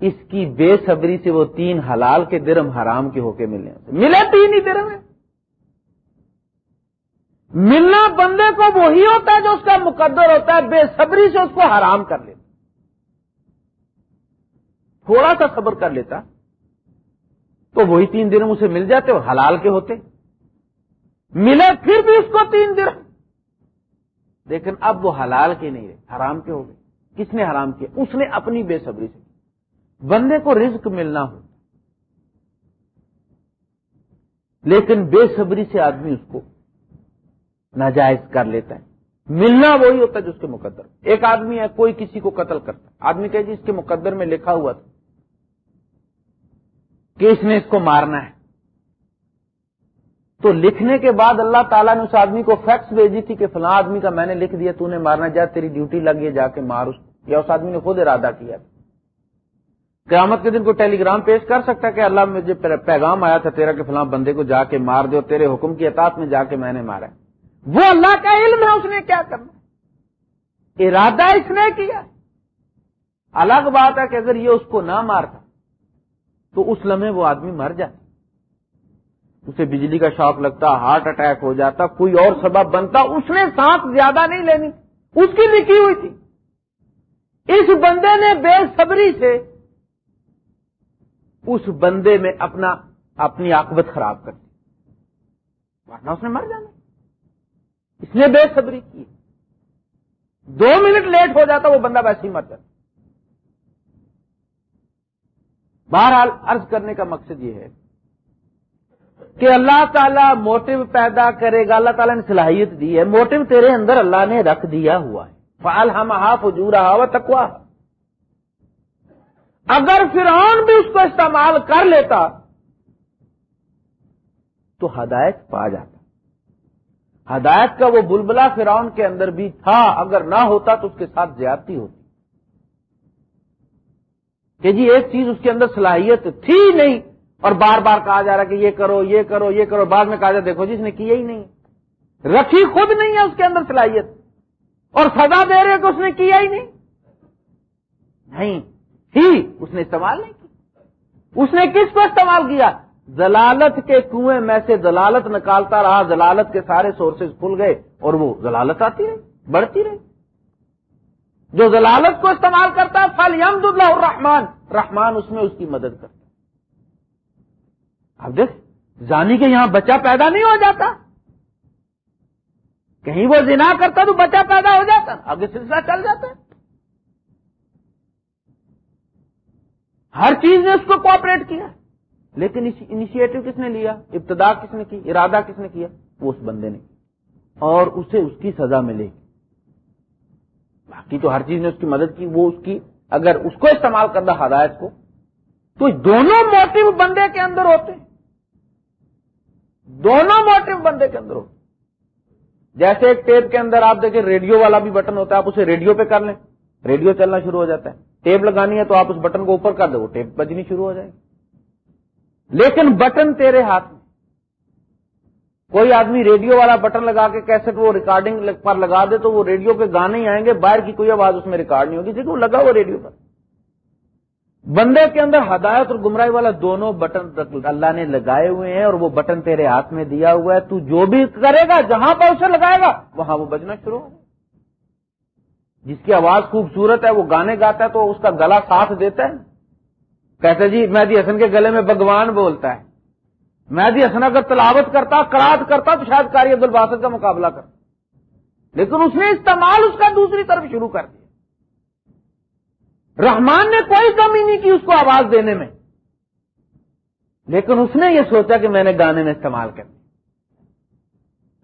اس کی بے صبری سے وہ تین حلال کے درم حرام کے ہو کے ملے۔ ملے تین ہی درم ملنا بندے کو وہی ہوتا ہے جو اس کا مقدر ہوتا ہے، بے صبری سے اس کو حرام کر لیتا تھوڑا سا صبر کر لیتا تو وہی تین دن اسے مل جاتے اور حلال کے ہوتے۔ ملے پھر بھی اس کو تین دن۔ لیکن اب وہ حلال کے نہیں رہے، حرام کے ہو گئے۔ کس نے حرام کیا؟ اس نے اپنی بے صبری سے۔ بندے کو رزق ملنا ہو۔ لیکن بے صبری سے آدمی اس کو ناجائز کر لیتا ہے۔ ملنا وہی ہوتا ہے جو اس کے مقدر۔ ایک آدمی ہے، کوئی کسی کو قتل کرتا ہے۔ آدمی کہ جی اس کے مقدر میں لکھا ہوا تھا۔ کہ اس نے اس کو مارنا ہے۔ تو لکھنے کے بعد اللہ تعالیٰ نے اس آدمی کو فیکس بھیجی تھی کہ فلاں آدمی کا میں نے لکھ دیا، تو نے مارنا، جا تیری ڈیوٹی لگی ہے جا کے مار اس، یا اس آدمی نے خود ارادہ کیا۔ قیامت کے دن کو ٹیلی گرام پیش کر سکتا کہ اللہ مجھے پیغام آیا تھا تیرا کہ فلاں بندے کو جا کے مار دو تیرے حکم کی اطاعت میں جا کے میں نے مارا وہ اللہ کا علم ہے، اس نے کیا کرنا؟ ارادہ اس نے کیا۔ الگ بات ہے کہ اگر یہ اس کو نہ مارتا تو اس لمحے وہ آدمی مر جاتا اسے بجلی کا شوق لگتا، ہارٹ اٹیک ہو جاتا، کوئی اور سبب بنتا، اس نے سانس زیادہ نہیں لینی۔ اس کی لکھی ہوئی تھی۔ اس بندے نے بے صبری سے اس بندے میں اپنا، اپنی آکبت خراب کر دی۔ ورنہ اس نے مر جانا۔ اس نے بے صبری کی۔ دو منٹ لیٹ ہو جاتا، وہ بندہ ویسے ہی مر جاتا۔ بہرحال عرض کرنے کا مقصد یہ ہے کہ اللہ تعالیٰ موٹو پیدا کرے گا، اللہ تعالیٰ نے صلاحیت دی ہے موٹو تیرے اندر اللہ نے رکھ دیا ہوا ہے۔ فال ہم ہاف جو رہا ہوا تکوا اگر فرعون بھی اس کو استعمال کر لیتا، تو ہدایت پا جاتا۔ ہدایت کا وہ بلبلا فرعون کے اندر بھی تھا، اگر نہ ہوتا تو اس کے ساتھ زیادتی ہوتی۔ کہ جی ایک چیز اس کے اندر صلاحیت تھی نہیں اور بار بار کہا جا رہا کہ یہ کرو یہ کرو یہ کرو، بعد میں کہا جا دیکھو جی اس نے کیا ہی نہیں۔ رکھی خود نہیں ہے اس کے اندر صلاحیت۔ اور سزا دے رہے کہ اس نے کیا ہی نہیں۔ نہیں، ہی اس نے استعمال نہیں کی اس نے کس کو استعمال کیا؟ زلالت کے کنویں میں سے زلالت نکالتا رہا زلالت کے سارے سورسز کھل گئے اور وہ زلالت آتی رہی، بڑھتی رہی۔ جو زلالت کو استعمال کرتا ہے فل یمد اللہ الرحمان رحمان اس میں اس کی مدد کرتا اب دیکھ جانی کے یہاں بچہ پیدا نہیں ہو جاتا۔ کہیں وہ زنا کرتا تو بچہ پیدا ہو جاتا۔ آگے سلسلہ چل جاتا ہے۔ ہر چیز نے اس کو کوپریٹ کیا۔ لیکن انیشیٹو کس نے لیا؟ ابتدا کس نے کی؟ ارادہ کس نے کیا؟ وہ اس بندے نے اور اسے اس کی سزا ملے گی۔ باقی تو ہر چیز نے اس کی مدد کی، وہ اس کی، اگر اس کو استعمال کرنا ہدایت کو، تو دونوں موٹو بندے کے اندر ہوتے ہیں۔ دونوں موٹو بندے کے اندر ہوتے جیسے ایک ٹیپ کے اندر آپ دیکھیں، ریڈیو والا بھی بٹن ہوتا ہے، آپ اسے ریڈیو پہ کر لیں۔ ریڈیو چلنا شروع ہو جاتا ہے۔ ٹیپ لگانی ہے تو آپ اس بٹن کو اوپر کر دو وہ ٹیپ بجنی شروع ہو جائے گی۔ لیکن بٹن تیرے ہاتھ میں۔ کوئی آدمی ریڈیو والا بٹن لگا کے کیسے وہ ریکارڈنگ پر لگا دے تو وہ ریڈیو پہ گانے ہی آئیں گے، باہر کی کوئی آواز اس میں ریکارڈ نہیں ہوگی۔ دیکھو وہ لگا وہ ریڈیو پر۔ بندے کے اندر ہدایت اور گمراہی والا دونوں بٹن اللہ نے لگائے ہوئے ہیں اور وہ بٹن تیرے ہاتھ میں دیا ہوا ہے۔ تو جو بھی کرے گا، جہاں پر اسے لگائے گا، وہاں وہ بجنا شروع ہوگا۔ جس کی آواز خوبصورت ہے، وہ گانے گاتا ہے تو اس کا گلا ساتھ دیتا ہے۔ کہتے جی مہدی حسن کے گلے میں بھگوان بولتا ہے۔ مہدی حسن اگر تلاوت کرتا کراط کرتا تو شاید کاری عبد الباسط کا مقابلہ کرتا۔ لیکن اس نے استعمال اس کا دوسری طرف شروع کر دیا۔ رحمان نے کوئی کمی نہیں کی اس کو آواز دینے میں۔ لیکن اس نے یہ سوچا کہ میں نے گانے میں استعمال کر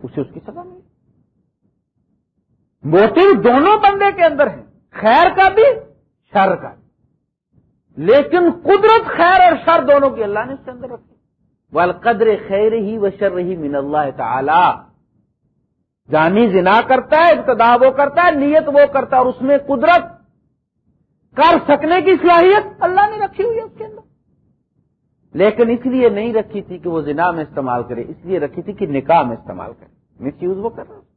اسے اس کی سزا ملی۔ موٹو دونوں بندے کے اندر ہیں۔ خیر کا بھی، شر کا بھی۔ لیکن قدرت خیر اور شر دونوں کی اللہ نے اس کے اندر رکھی۔ وال قدر خیر ہی و شر رہی من اللہ تعالی۔ جانی زنا کرتا ہے، ابتدا وہ کرتا ہے، نیت وہ کرتا ہے اور اس میں قدرت۔ کر سکنے کی صلاحیت اللہ نے رکھی ہوئی ہے اس کے اندر۔ لیکن اس لیے نہیں رکھی تھی کہ وہ زنا میں استعمال کرے، اس لیے رکھی تھی کہ نکاح میں استعمال کرے۔ مس یوز وہ کر رہا